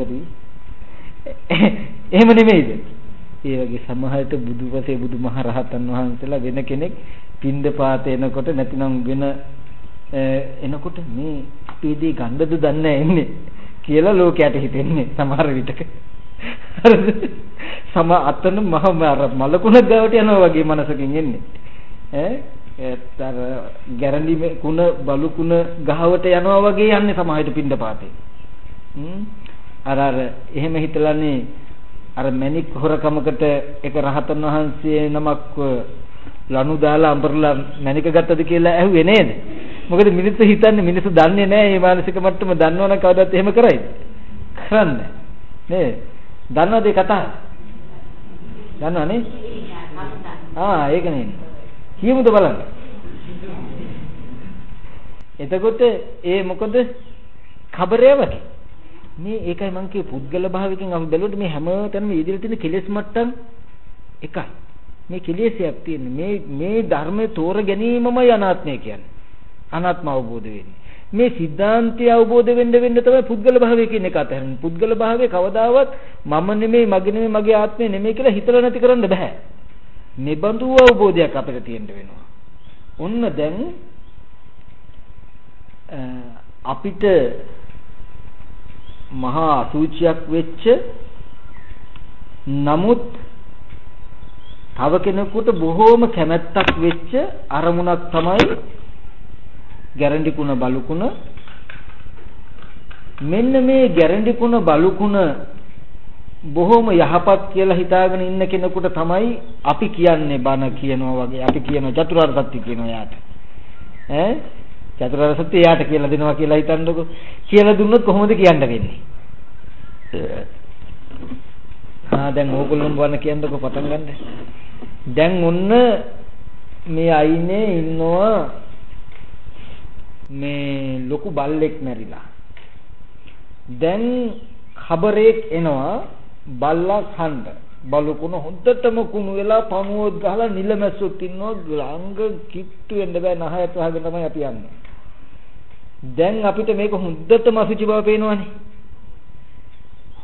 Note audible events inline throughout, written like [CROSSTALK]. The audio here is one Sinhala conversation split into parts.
බැරි. එහෙම නෙමෙයිද? ඒ වගේ සමහරට බුදුපසේ බුදුමහරහතන් වහන්සේලා වෙන කෙනෙක් පින්ඳ පාත එනකොට නැතිනම් වෙන එනකොට මේ අපේ දේ ගන්නද දන්නේ එන්නේ කියලා ලෝකයට හිතෙන්නේ සමහර විටක. හරිද? සම අතන මහ මලකුණ ගාවට යනවා වගේ මනසකින් එන්නේ. ඈ ඒතර ගැරන්ඩි කුණ බලු කුණ ගහවට යනවා වගේ යන්නේ සමහරට පින්ඳ පාතේ. හ්ම් අර අර එහෙම හිතලානේ අර මණික් හොරකමකට එක රහතන් වහන්සේ නමක් ලනු දාලා අඹරලා මණික ගත්තද කියලා ඇහුවේ නේද? මොකද මිනිස්සු හිතන්නේ මිනිස්සු දන්නේ නැහැ මේ මානසික මට්ටම දන්නවනම් කවදාවත් එහෙම කරයිද? කරන්නේ නේද? දන්නවද ඒ කතාව? දන්නවනේ? ආ ඒක නේ. කියමුද බලන්න. එතකොට ඒ මොකද? ખબරේ වගේ. මේ ඒකයි මං කියේ පුද්ගල භාවයෙන් අපි බැලුවොත් මේ හැමතැනම ඉදිරියට තියෙන කෙලෙස් මට්ටම් එකයි. මේ කෙලෙස්යක් තියෙන මේ මේ ධර්මය තෝර ගැනීමමයි අනාත්මය කියන්නේ. අනාත්ම අවබෝධ වෙන්නේ. මේ સિદ્ધාන්තය අවබෝධ වෙන්න වෙන්න තමයි පුද්ගල භාවය කියන එක අතහැරෙන්නේ. පුද්ගල භාවය කවදාවත් මම නෙමෙයි මගේ නෙමෙයි මගේ ආත්මය නෙමෙයි කියලා හිතලා නැති කරන්න බෑ. නිබඳු අවබෝධයක් අපිට තියෙන්න වෙනවා. ඔන්න දැන් අපිට මහා අසුචියක් වෙච්ච නමුත් තව කෙනෙකුට බොහෝම කැමැත්තක් වෙච්ච අරමුණක් තමයි ගැරන්ටි කුණ බලුකුණ මෙන්න මේ ගැරන්ටි කුණ බලුකුණ බොහෝම යහපත් කියලා හිතාගෙන ඉන්න කෙනෙකුට තමයි අපි කියන්නේ බන කියනවා වගේ. අපි කියන චතුරාර්ය සත්‍ය කියනවා යාට. ඈ? චතුරාර්ය සත්‍ය යාට කියලා දෙනවා කියලා හිතන්නකො. කියලා දුන්නොත් කොහොමද කියන්න වෙන්නේ? ආ දැන් ඕගොල්ලෝ බන කියන්නකො පටන් ගන්න. දැන් ඔන්න මේ අයිනේ ඉන්නවා මේ ලොකු බල්ලෙක් මැරිලා. දැන් ખબරේක් එනවා බල්ලා ඛණ්ඩ බලුකුණ හොද්දටම කුණු වෙලා පණුවොත් ගහලා නිලමැස්සොත් ඉන්නවා. ළඟ කිට්ටු වෙන්න බෑ. නහයත් වහගෙන තමයි අපි යන්නේ. දැන් අපිට මේක හොඳටම අසුචි බව පේනවනේ.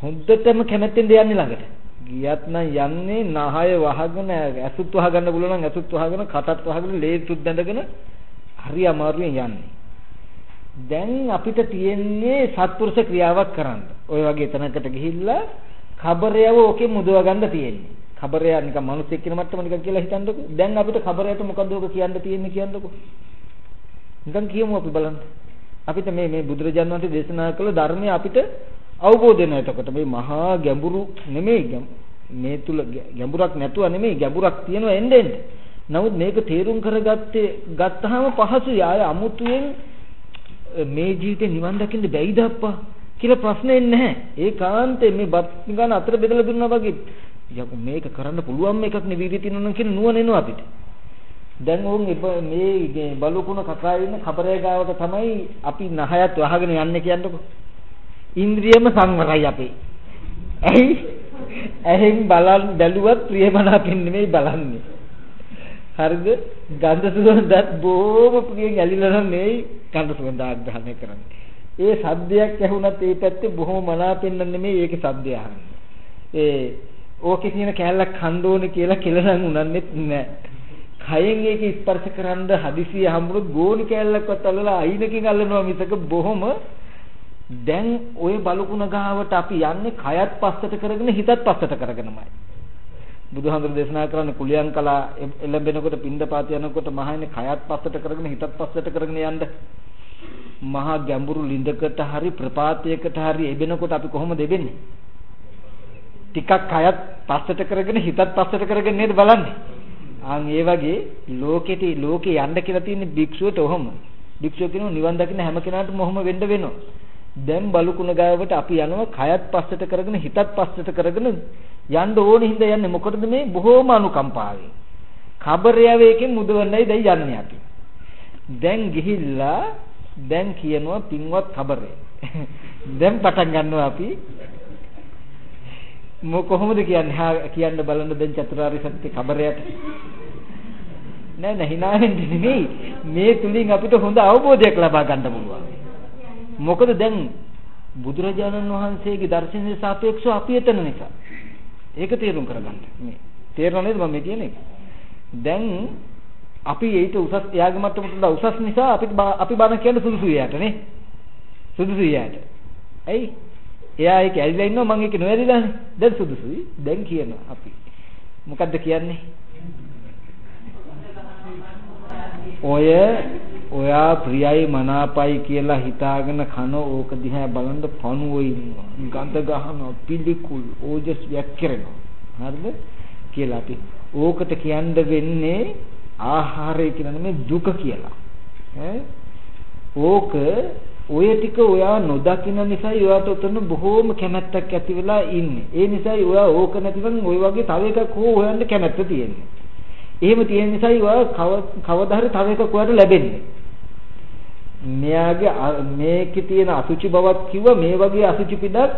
හොඳටම කැමැත්තෙන් දෙයන්නේ ළඟට. ගියත් නම් යන්නේ නහය වහගෙන ඇසුත් වහගන්න පුළුවන් නම් ඇසුත් වහගෙන කටත් වහගෙන ලේතුත් බැඳගෙන හරි අමාරුවෙන් යන්නේ. දැන් අපිට තියෙන්නේ සත්පුරුෂ ක්‍රියාවක් කරන්න. ওই වගේ තැනකට ගිහිල්ලා කබරයව ඔකේ මුදව ගන්න තියෙන්නේ. කබරයා නිකන් මිනිස්සෙක් කියන මට්ටම නිකන් කියලා හිතන්නකෝ. දැන් අපිට කබරයට මොකද ඔක කියන්න තියෙන්නේ කියන්නකෝ. නිකන් කියමු අපි බලන්න. අපිට මේ මේ බුදුරජාණන් වහන්සේ දේශනා කළ ධර්මය අපිට අවබෝධ වෙනවා එතකොට මේ මහා ගැඹුරු නෙමෙයි මේ තුල ගැඹුරක් නැතුව නෙමෙයි ගැඹුරක් තියෙනවා එන්න එන්න. නමුත් මේක තේරුම් කරගත්තේ ගත්තාම පහසුයි ආය අමුතුවෙන් මේ ජීවිතේ නිවන් දකින්න බැයිද අප්පා කියලා ප්‍රශ්නේ නැහැ. ඒකාන්තේ මේ බත් ගන්න අතර බෙදලා දුන්නා වගේ යකෝ මේක කරන්න පුළුවන් එකක් නෙවෙයි තියෙනවා කියන නුවණ එනවා අපිට. දැන් ඕන් මේ බලුකුණ කකා ඉන්න ખબරේ ගාවට තමයි අපි නහයත් වහගෙන යන්නේ කියන්නකො. ඉන්ද්‍රියම සංවරයි අපේ. ඇයි? ඇහෙන් බලන් බැලුවත් ප්‍රියමනාපෙන් නෙමෙයි බලන්නේ. හරිද? ගන්ධ සුවඳත් බොහොම ප්‍රියෙන් ඇලිලා නම් මේ ගන්ධ සුවඳ ආග්‍රහණය කරන්නේ. ඒ සද්දයක් ඇහුණත් ඒ පැත්තේ බොහොම මනාපෙන් නෙමෙයි ඒකේ සද්දය අහන්නේ. ඒ ඕකේ තියෙන කැලලක් ඛණ්ඩ ඕනේ කියලා කෙලනම් උනන්නෙත් නැහැ. කයෙන් ඒක ස්පර්ශ කරන්න හදිසිය හම්බුනොත් ගෝණි කැලලක්වත් අල්ලලා අයිනකින් අල්ලනවා මිසක බොහොම දැන් ওই බලුකුණ ගාවට අපි යන්නේ කයත් පස්සට කරගෙන හිතත් පස්සට කරගෙනමයි. බුදුහාමුදුරු දේශනා කරන්නේ කුලියන් කලා එළඹෙනකොට පින්දපාත යනකොට මහන්නේ කයත් පස්සට කරගෙන හිතත් පස්සට කරගෙන යන්න. මහා ගැඹුරු ලිඳකට හරි ප්‍රපාතයකට හරි එබෙනකොට අපි කොහොමද එබෙන්නේ? ටිකක් කයත් පස්සට කරගෙන හිතත් පස්සට කරගෙන නේද බලන්නේ? ආන් ඒ වගේ ලෝකෙට ලෝකේ යන්න කියලා තියෙන භික්ෂුවට ඔහොම. භික්ෂුව කියනවා නිවන් දකින්න හැම කෙනාටම ඔහොම වෙන්න වෙනවා. දැන් බලුකුණ ගාවට අපි යනවා කයත් පස්සට කරගෙන හිතත් පස්සට කරගෙන යන්න ඕනේ හින්දා යන්නේ මොකටද මේ? බොහෝම අනුකම්පාවෙන්. කබරයවේකෙන් මුදවන්නයි දැන් යන්නේ අපි. දැන් ගිහිල්ලා දැන් කියනවා පින්වත් කබරේ [LAUGHS] දැන් පටන් ගන්නවා අපි. මො කොහොමද කියන්නේ හා කියන්න බලන්න දැන් චතුරාර්ය සත්‍ය කබරයට නෑ නෑ hina වෙන්නේ නෙමෙයි මේ තුලින් අපිට හොඳ අවබෝධයක් ලබා ගන්න පුළුවන් මොකද දැන් බුදුරජාණන් වහන්සේගේ දර්ශනයට සාපේක්ෂව අපි එතන නිසා. ඒක තේරුම් කරගන්න. මේ තේරෙනව නේද මම කියන්නේ? දැන් අපි ඊට උසස් එයාගේ මට්ටමට වඩා උසස් නිසා අපි අපි බණ කියන්න සුදුසුයි යාට නේ. සුදුසුයි යාට. ඇයි? එයා ඒක ඇරිලා ඉන්නවා මම ඒක නොඇරිලානේ. දැන් සුදුසුයි. දැන් කියනවා අපි. මොකද්ද කියන්නේ? ඔය ඔයා ප්‍රියයි මනාපයි කියලා හිතාගෙන කන ඕක දිහා බලන් පණුවෝ ඉන්නවා. ගඳ ගහනවා, පිළිකුල්, ඕජස් වැක්කිරෙනවා. හරිද? කියලා අපි. ඕකට කියන්න වෙන්නේ ආහාරය කියලා නෙමෙයි දුක කියලා. ඈ ඕක ඔය ටික ඔයා නොදකින නිසා ඔයාට උතන බොහෝම කැමැත්තක් ඇති වෙලා ඉන්නේ. ඒ නිසා ඔයා ඕක නැතිනම් ওই වගේ තව එකක් හෝ හොයන්න කැමැත්ත තියෙන්නේ. එහෙම තියෙන නිසා ඔයා කවදා හරි තව එකක් ඔයාට ලැබෙන්නේ. මෙයාගේ මේකේ තියෙන අසුචි බවක් කිව්වා මේ වගේ අසුචි පිටක්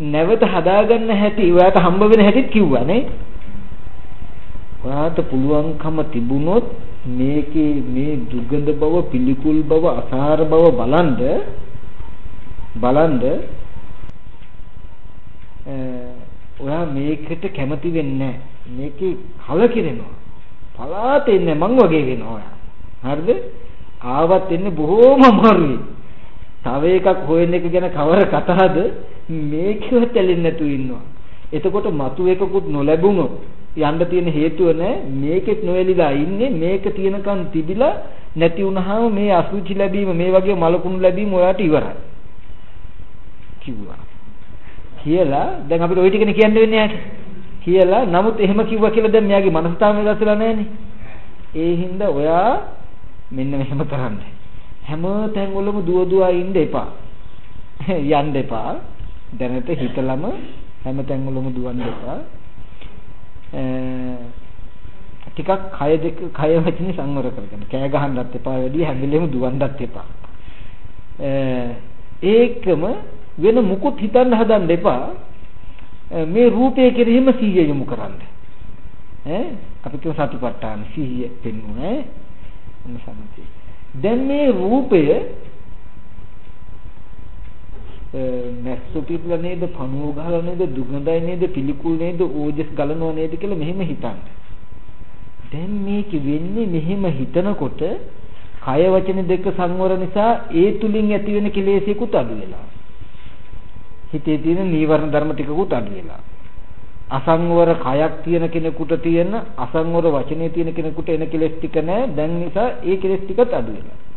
නැවත හදාගන්න හැටි ඔයාට හම්බ වෙන හැටිත් කිව්වා නේ. ඔයාට පුළුවන්කම තිබුණොත් මේකේ මේ දුගඳ බව පිළිකුල් බව අසාර බව බලන්ද බලන්ද ඔයා මේකට කැමති වෙන්නේ මේකේ කලකිරෙනවා. පලාතේ ඉන්නේ මං වගේ වෙනවා ඔයා. හරිද? ආවත් එන්නේ බොහෝම අමාරුයි. තව එකක් හොයන එක ගැන කවර කතාවද මේකව තැලෙන්නේ නැතු ඉන්නවා. එතකොට මතු එකකුත් නොලැබුණොත් යන්න තියෙන හේතුව නෑ. මේකෙත් නොඇලිලා ඉන්නේ මේක තියෙනකන් තිබිලා නැති වුනහම මේ අසුචි ලැබීම මේ වගේ මලකුණු ලැබීම ඔයාට ඉවරයි. කිව්වා. කියලා දැන් අපිට ওই ටිකනේ කියන්න වෙන්නේ යාට. කියලා නමුත් එහෙම කිව්වා කියලා දැන් මෙයාගේ මනස තාම වෙනස්ලා නැහනේ ඒ හින්දා ඔයා මෙන්න මෙහෙම කරන්න. හැම තැන්වලම දුව දුවා ඉන්න එපා. [LAUGHS] යන්න එපා. දැනට හිතලම හැම තැන්වලම දුවන්න එපා. ටිකක් කය දෙක කය වචනේ සංවර කරගන්න. කෑ ගහන්නත් එපා වැඩි හැම වෙලෙම දුවන්නත් එපා. ඒකම වෙන මුකුත් හිතන්න හදන්න එපා. මේ රූපය කෙරෙහිම සිහිය යොමු කරන්න. ඈ අපි කියව සතිපට්ඨාන සිහිය පෙන්වුවා ඈ සමථය. දැන් මේ රූපය මැස්සු පිටලා නේද පණුව ගහලා නේද දුගඳයි නේද පිළිකුල් නේද ඕජස් ගලනවා නේද කියලා මෙහෙම හිතන්න. දැන් මේක වෙන්නේ මෙහෙම හිතනකොට කය වචන දෙක සංවර නිසා ඒ තුලින් ඇති වෙන කෙලෙසෙකුත් අඩු වෙලා. හිතේ තියෙන නීවරණ ධර්ම ටිකකුත් අඩු වෙලා. අසංවර කයක් තියෙන කෙනෙකුට තියෙන අසංවර වචනේ තියෙන කෙනෙකුට එන කෙලෙස් ටික නැහැ. දැන් නිසා ඒ කෙලෙස් ටිකත් අඩු වෙලා.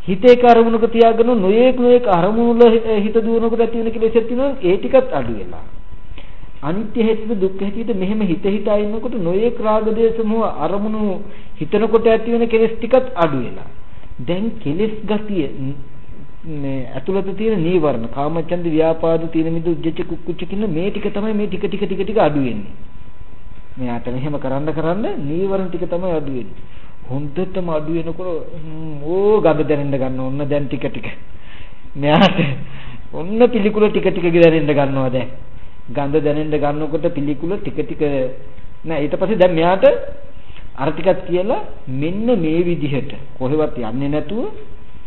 හිතේ කරමුණක තියාගෙන නොයේක් නොයේක් අරමුණු වල හිත දුවනකොට ඇති වෙන කෙලෙසක් තියෙනවා ඒ ටිකත් අඩු වෙනවා අනිත්‍ය හේතුද දුක්ඛ හේතුද මෙහෙම හිත හිතා ඉන්නකොට නොයේක් රාග දේශ මොහ අරමුණු හිතනකොට ඇති වෙන කෙලෙස් ටිකත් අඩු වෙනවා දැන් කෙලෙස් ගතිය මේ ඇතුළත තියෙන නීවරණ කාමචන්ද ව්‍යාපාද තියෙන මිදු උජ්ජච්ච කුක්කුච්ච කියන මේ ටික තමයි මේ ටික ටික ටික ටික අඩු වෙන්නේ. මෙයාට මෙහෙම කරන්න කරන්න නීවරණ ටික තමයි අඩු වෙන්නේ. හොඳටම අඩු වෙනකොට ඕ ගඳ දැනෙන්න ගන්න ඕන්න දැන් ටික ටික. මෙයාට ඔන්න පිළිකුල ටික ටික දැනෙන්න ගන්නවා දැන්. ගඳ දැනෙන්න ගන්නකොට පිළිකුල ටික ටික නෑ ඊට පස්සේ දැන් මෙයාට අර ටිකක් කියලා මෙන්න මේ විදිහට කොහෙවත් යන්නේ නැතුව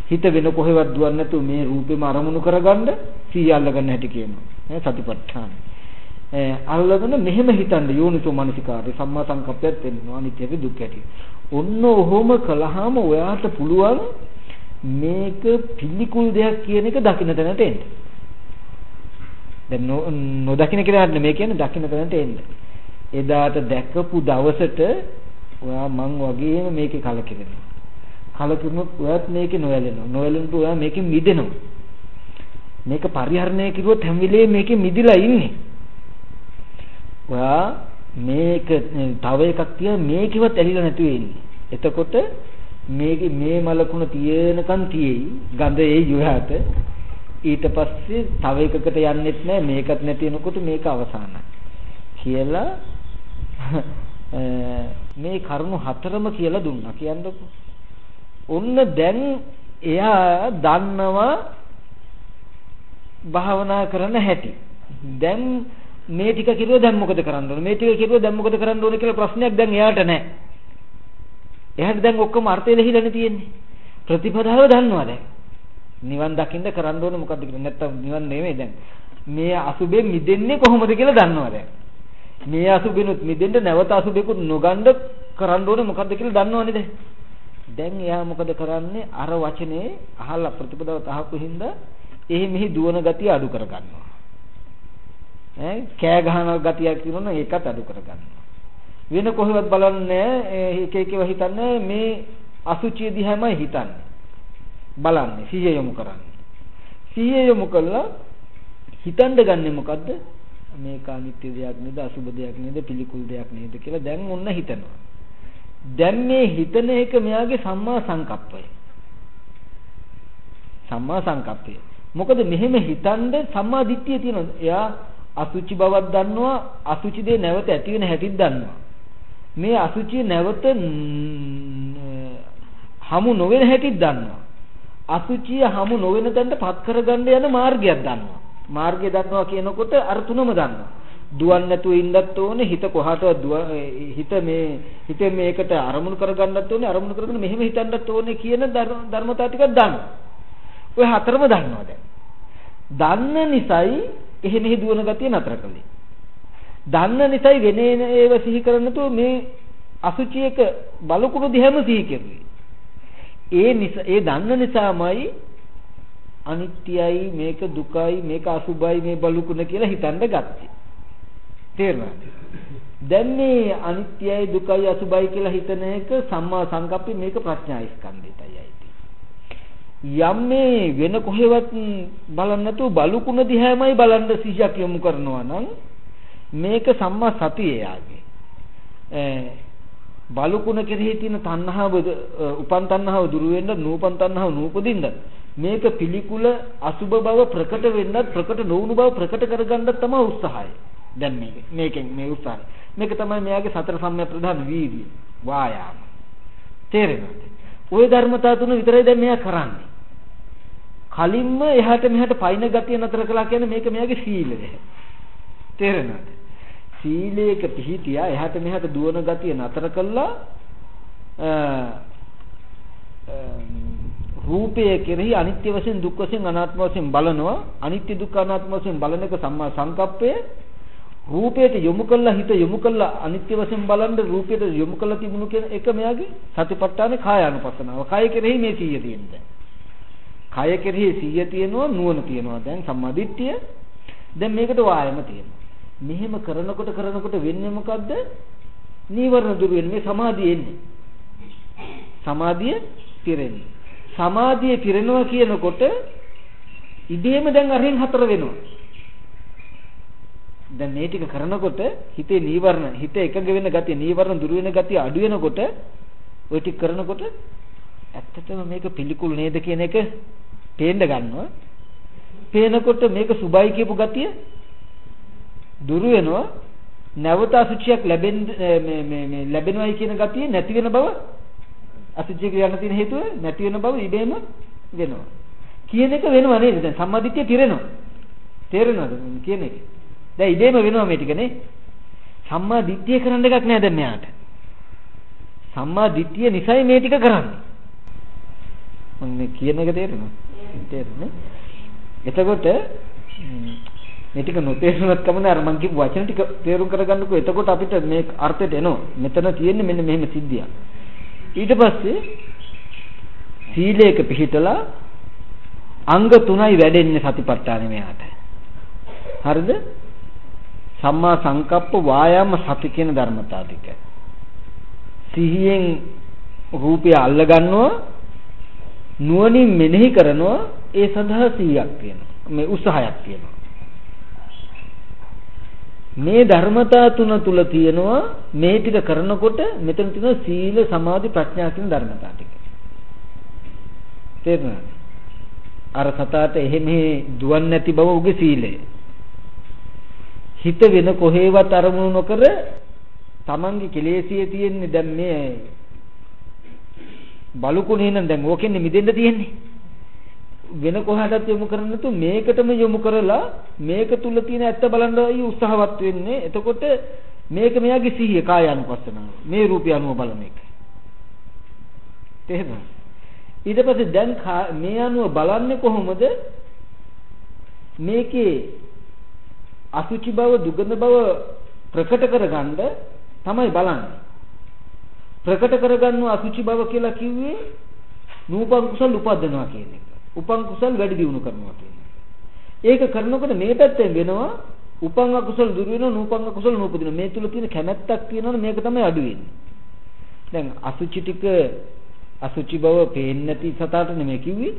හිත වෙන කොහෙවත් දුවන්නේ නැතුව මේ රූපෙම අරමුණු කරගන්න සීය අල්ලගන්න හැටි කියනවා. ඈ සතිපට්ඨාන. අල්ලගෙන මෙහෙම හිතන්න යෝනිසෝ මනසිකාරය සම්මා සංකප්පයත් වෙනවා අනිත්‍යක දුක් ඇති. ඔන්න ඔහොම කළාම ඔයාට පුළුවන් මේක පිළිකුල් දෙයක් කියන එක දකින්න තැනට එන්න. දැන් නොදකින්න කියලා නෙමෙයි කියන්නේ දකින්න තැනට එන්න. එදාට දැකපු දවසට ඔයා මං වගේම මේකේ කලකිරෙනවා. කලකිරුණොත් ඔයත් මේකේ නොයැලෙනවා. නොයැලෙනකොට ඔයා මේකෙන් මිදෙනවා. මේක පරිහරණය කිරුවොත් හැම වෙලේම මේකෙන් මිදිලා ඉන්නේ. ඔයා මේක තව එකක් තියා මේකෙවත් ඇලිලා නැතුව ඉන්නේ. එතකොට මේක මේ මලකුණ තියෙනකන් තියෙයි ගඳ ඒ යුහත ඊට පස්සේ තව එකකට යන්නෙත් නැහැ මේකත් නැති වෙනකොට මේක අවසానයි කියලා [LAUGHS] මේ කරුණු හතරම කියලා දුන්නා. කියන්නකෝ. ඔන්න දැන් එයා දන්නවා භාවනා කරන හැටි. දැන් මේ ටික කිරුවා දැන් මොකද කරන්න ඕනේ? මේ ටික කිරුවා දැන් මොකද කරන්න ඕනේ කියලා ප්‍රශ්නයක් දැන් එයාට නැහැ. එයාට දැන් ඔක්කොම අර්ථය ලෙහිලානේ තියෙන්නේ. ප්‍රතිපදාව දන්නවා දැන්. නිවන් දකින්න කරන්න ඕනේ මොකද්ද කියලා. නැත්තම් නිවන් නෙමෙයි දැන්. මේ අසුබෙන් මිදෙන්නේ කොහොමද කියලා දන්නවා දැන්. මේ අසුබෙනුත් මිදෙන්න නැවත අසුබෙකුත් නොගන්න කරන්න ඕනේ මොකද්ද කියලා දන්නවනේ දැන්. දැන් එයා මොකද කරන්නේ? අර වචනේ අහලා ප්‍රතිපදාව තහපු හින්දා එහි මෙහි දුවන ගතිය අඩු කර ගන්නවා. ඈ කෑ ගහන ගතියක් තියෙනවා ඒකත් අඩු කර ගන්නවා. වෙන කොහෙවත් බලන්නේ එක එකව හිතන්නේ මේ අසුචිය දිහාමයි හිතන්නේ. බලන්නේ සිහිය යොමු කරන්නේ. සිහිය යොමු කළා හිතන්න ගන්නෙ මොකද්ද? මේක අනිත්‍ය දෙයක් නේද අසුබ දෙයක් නේද පිළිකුල් දෙයක් නේද කියලා දැන් ඔන්න හිතනවා. දැන් මේ හිතන එක මෙයාගේ සම්මා සංකප්පය. සම්මා සංකප්පය. මොකද මෙහෙම හිතනද සම්මා දිට්ඨිය තියෙනවා. එයා අසුචි බවක් දන්නවා අසුචි දේ නැවත ඇති වෙන හැටිත් දන්නවා. මේ අසුචිය නැවත හමු නොවන හැටිත් දන්නවා. අසුචිය හමු නොවන තැනට පත් කරගන්න යන මාර්ගයක් දන්නවා. මාර්ගය දන්නවා කියනකොට අර තුනම දන්නවා. දුවන්නේ නැතුව ඉන්නත් ඕනේ හිත කොහාටවත් හිත මේ හිත මේකට අරමුණු කරගන්නත් ඕනේ අරමුණු කරගෙන මෙහෙම හිතන්නත් ඕනේ කියන ධර්මතාව ටිකක් දන්නවා. ඔය හතරම දන්නවා දැන්. දන්න නිසායි එහෙ මෙහෙ දුවන ගතිය නතර කළේ. දන්න නිසායි වෙන ඒව සිහි කරන්නතෝ මේ අසුචියක බලකුණු දිහම සිහි කෙරුවේ. ඒ නිසා ඒ දන්න නිසාමයි අනිත්‍යයි මේක දුකයි මේක අසුබයි මේ බලුකුණ කියලා හිතන්න ගත්තේ. තේරුණාද? දැන් මේ අනිත්‍යයි දුකයි අසුබයි කියලා හිතන එක සම්මා සංකප්පේ මේක ප්‍රඥා ස්කන්ධයටයි අයිති. යම් මේ වෙන කොහෙවත් බලන්න නැතුව බලුකුණ දිහාමයි බලන්න සිහියක් යොමු කරනවා නම් මේක සම්මා සතියේ යාගේ. බලුකුණ කෙරෙහි තියෙන තණ්හාව උපන් තණ්හාව දුරු වෙන්න නූපන් තණ්හාව නූපදින්න මේක පිළිකුල අසුබ බව ප්‍රකට වෙන්නත් ප්‍රකට නොවුණු බව ප්‍රකට කරගන්න තමයි උත්සාහය. දැන් මේක මේකෙන් මේ උත්සාහය. මේක තමයි මෙයාගේ සතර සම්‍යක් ප්‍රධාන වීර්ය වායාම. තේරෙනවද? ওই ධර්මතා තුන විතරයි දැන් මෙයා කරන්නේ. කලින්ම එහාට මෙහාට පයින් ගතිය නතර කළා කියන්නේ මේක මෙයාගේ සීලය. තේරෙනවද? සීලයක පිහිටියා එහාට මෙහාට දුවන ගතිය නතර කළා රූපය කෙරෙහි අනිත්‍ය වශයෙන් දුක් වශයෙන් අනාත්ම වශයෙන් බලනවා අනිත්‍ය දුක්ඛ අනාත්ම වශයෙන් බලන එක සම්මා සංකප්පය රූපයට යොමු කළා හිත යොමු කළා අනිත්‍ය වශයෙන් බලන්න රූපයට යොමු කළා තිබුණු කියන එක මෙයාගේ සතිපට්ඨානේ කායානුපස්සනාව. කය කෙරෙහි මේ සීය තියෙනවා. කය කෙරෙහි සීය තියෙනවා නුවණ තියෙනවා. දැන් සම්මාදිට්ඨිය දැන් මේකට වායම තියෙනවා. මෙහෙම කරනකොට කරනකොට වෙන්නේ මොකද්ද? නීවරණ දුර වෙන්නේ සමාධිය එන්නේ. සමාධිය පිරෙන්නේ. සමාධිය පිරෙනවා කියනකොට ඉබේම දැන් අරින් හතර වෙනවා. දැන් මේ ටික කරනකොට හිතේ නීවරණ හිත එකඟ වෙන ගතිය නීවරණ දුර වෙන ගතිය අඩු වෙනකොට ওই ටික කරනකොට ඇත්තටම මේක පිළිකුල් නේද කියන එක පේන්න ගන්නවා. පේනකොට මේක සුබයි කියපු ගතිය දුරු වෙනවා නැවත අසුචියක් ලැබෙන්න මේ මේ මේ ලැබෙනවයි කියන ගතිය නැති වෙන බව අසුචිය කියන්න තියෙන හේතුව නැති වෙන බව ඉබේම වෙනවා. කියන එක වෙනව නේද? දැන් සම්මාදිට්ඨිය පිරෙනවා. තේරෙනවද කියන එක? දැන් ඉබේම වෙනවා මේ ටික නේ. සම්මාදිට්ඨිය කරන්න එකක් නෑ දැන් මෙයාට. සම්මාදිට්ඨිය නිසයි මේ ටික කරන්නේ. මම කියන එක තේරෙනවද? තේරෙන්නේ. එතකොට මේ ටික නොතේරුණත් කමන. අර මං කියපු වචන ටික තේරුම් කරගන්නකෝ. එතකොට අපිට මේ අර්ථයට එනවා. මෙතන තියෙන්නේ මෙන්න මෙහෙම සිද්ධියක්. ඊට පස්සේ සීලයක පිහිටලා අංග තුනයි වැඩෙන්නේ සතිපට්ඨානෙ මෙයාට. හරිද? සම්මා සංකප්ප වායාම සති කියන ධර්මතා ටික. සිහියෙන් රූපය අල්ල ගන්නවා නුවණින් මෙනෙහි කරනවා. ඒ සඳහා සිහියක් තියෙනවා. මේ උත්සාහයක් තියෙනවා. මේ ධර්මතා තුන තුල තියෙනවා මේ ටික කරනකොට මෙතන තියෙන සීල සමාධි ප්‍රඥා කියන ධර්මතා ටික. තේරුණාද? අර සතාට එහෙම දුවන්නේ නැති බව උගේ සීලය. හිත වෙන කොහේවත් අරමුණු නොකර තමන්ගේ කෙලෙසියේ තියෙන්නේ දැන් මේ බලුකුණේ නම් දැන් ඕකෙන්නේ මිදෙන්න තියෙන්නේ. වෙන කොහටත් යොමු කරන්නේ නැතු මේකටම යොමු කරලා මේක තුල තියෙන ඇත්ත බලන්නයි උත්සාහවත් වෙන්නේ. එතකොට මේක මෙයාගේ සිහිය කාය අනුපස්සනාව. මේ රූපය අනුව බලන එක. තේරෙනවද? ඊට පස්සේ දැන් මේ අනුව බලන්නේ කොහොමද මේකේ අසුචි බව දුගඳ බව ප්‍රකට කරගන්න තමයි බලන්නේ ප්‍රකට කරගන්නව අසුචි බව කියලා කිව්වේ නූපන් කුසල් උපදිනවා කියන එක. උපන් කුසල් වැඩි දියුණු කරනවා කියන එක. ඒක කරනකොට මේ පැත්තෙන් වෙනවා උපන් අකුසල දුර වෙනවා නූපන් අකුසල නූපදිනවා. මේ තුල තියෙන කැමැත්තක් තියෙනවනේ මේක තමයි අඩු වෙන්නේ. දැන් අසුචි ටික අසුචි බව පේන්නේ නැති සතාට නෙමෙයි කිව්වේ.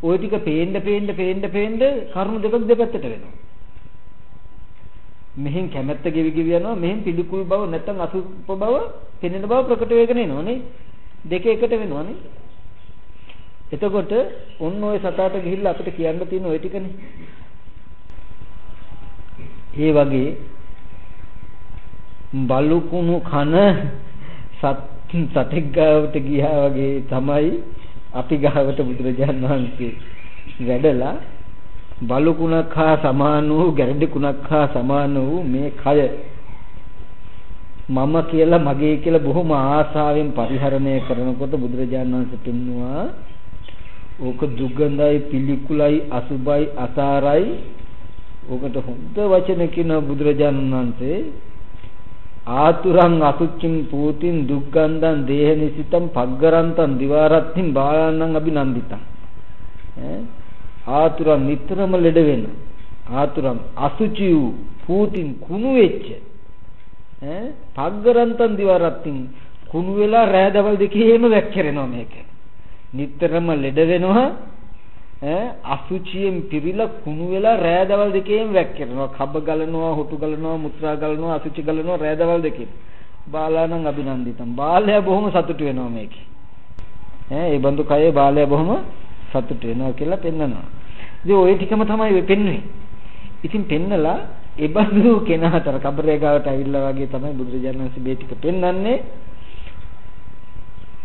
ওই ටික පේන්න පේන්න පේන්න පේන්න කරුණු දෙකක් දෙපැත්තට වෙනවා. මෙහෙන් කැමැත්ත ගෙවි ගෙවි යනවා මෙහෙන් පිළිකුල් බව නැත්නම් අසුප බව පෙනෙන බව ප්‍රකට වෙගෙන එනවනේ දෙක එකට වෙනවනේ එතකොට ඔන්න ඔය සතාට ගිහිල්ලා අපිට කියන්න තියෙන ওই ටිකනේ. ඒ වගේ බලුකුණු කන සත් සතෙක් ගාවට ගියා වගේ තමයි අපි ගාවට බුදුරජාණන් වහන්සේ වැඩලා බලුකුණක් හා සමාන වූ ගැරඩිකුණක් හා සමාන වූ මේ කය මම කියලා මගේ කියලා බොහොම ආසාවෙන් පරිහරණය කරනකොට බුදුරජාණන් වහන්සේ පෙන්නවා ඕක දුගඳයි පිළිකුලයි අසුබයි අසාරයි. ඕකට හොඳ වචන කියන බුදුරජාණන් වහන්සේ ආතුරං අසුච්චින් පූතින් දුක්ගන්ධං දේහනිසිතං පග්ගරන්තං දිවාරත්තින් බාලානං අභිනන්දිතං. ඈ? ආතුරං නිතරම ලෙඩ වෙන. ආතුරං අසුචි වූ පූතින් කුණු වෙච්ච. ඈ? පග්ගරන්තං දිවාරත්තින් කුණු වෙලා රෑ දවල් දෙකේම වැක්කිරෙනවා මේක. නිතරම ලෙඩ වෙනවා ඈ අසුචියෙන් පිරීලා කුණු වෙලා රෑ දවල් දෙකේම වැක්කිරෙනවා කබ ගලනවා හොටු ගලනවා මුත්‍රා ගලනවා අසුචි ගලනවා රෑ දවල් දෙකේ බාලානම් අභිනන්දිතම්. බාලයා බොහොම සතුටු වෙනවා මේකේ. ඈ ඒ බඳු කයේ බාලයා බොහොම සතුටු වෙනවා කියලා පෙන්නනවා. ඉතින් ওই ටිකම තමයි පෙන්වන්නේ ඉතින් පෙන්නලා ඒ බඳු කෙනාතර කබරේ ගාවට ඇවිල්ලා වගේ තමයි බුදුරජාණන් වහන්සේ මේ ටික පෙන්වන්නේ.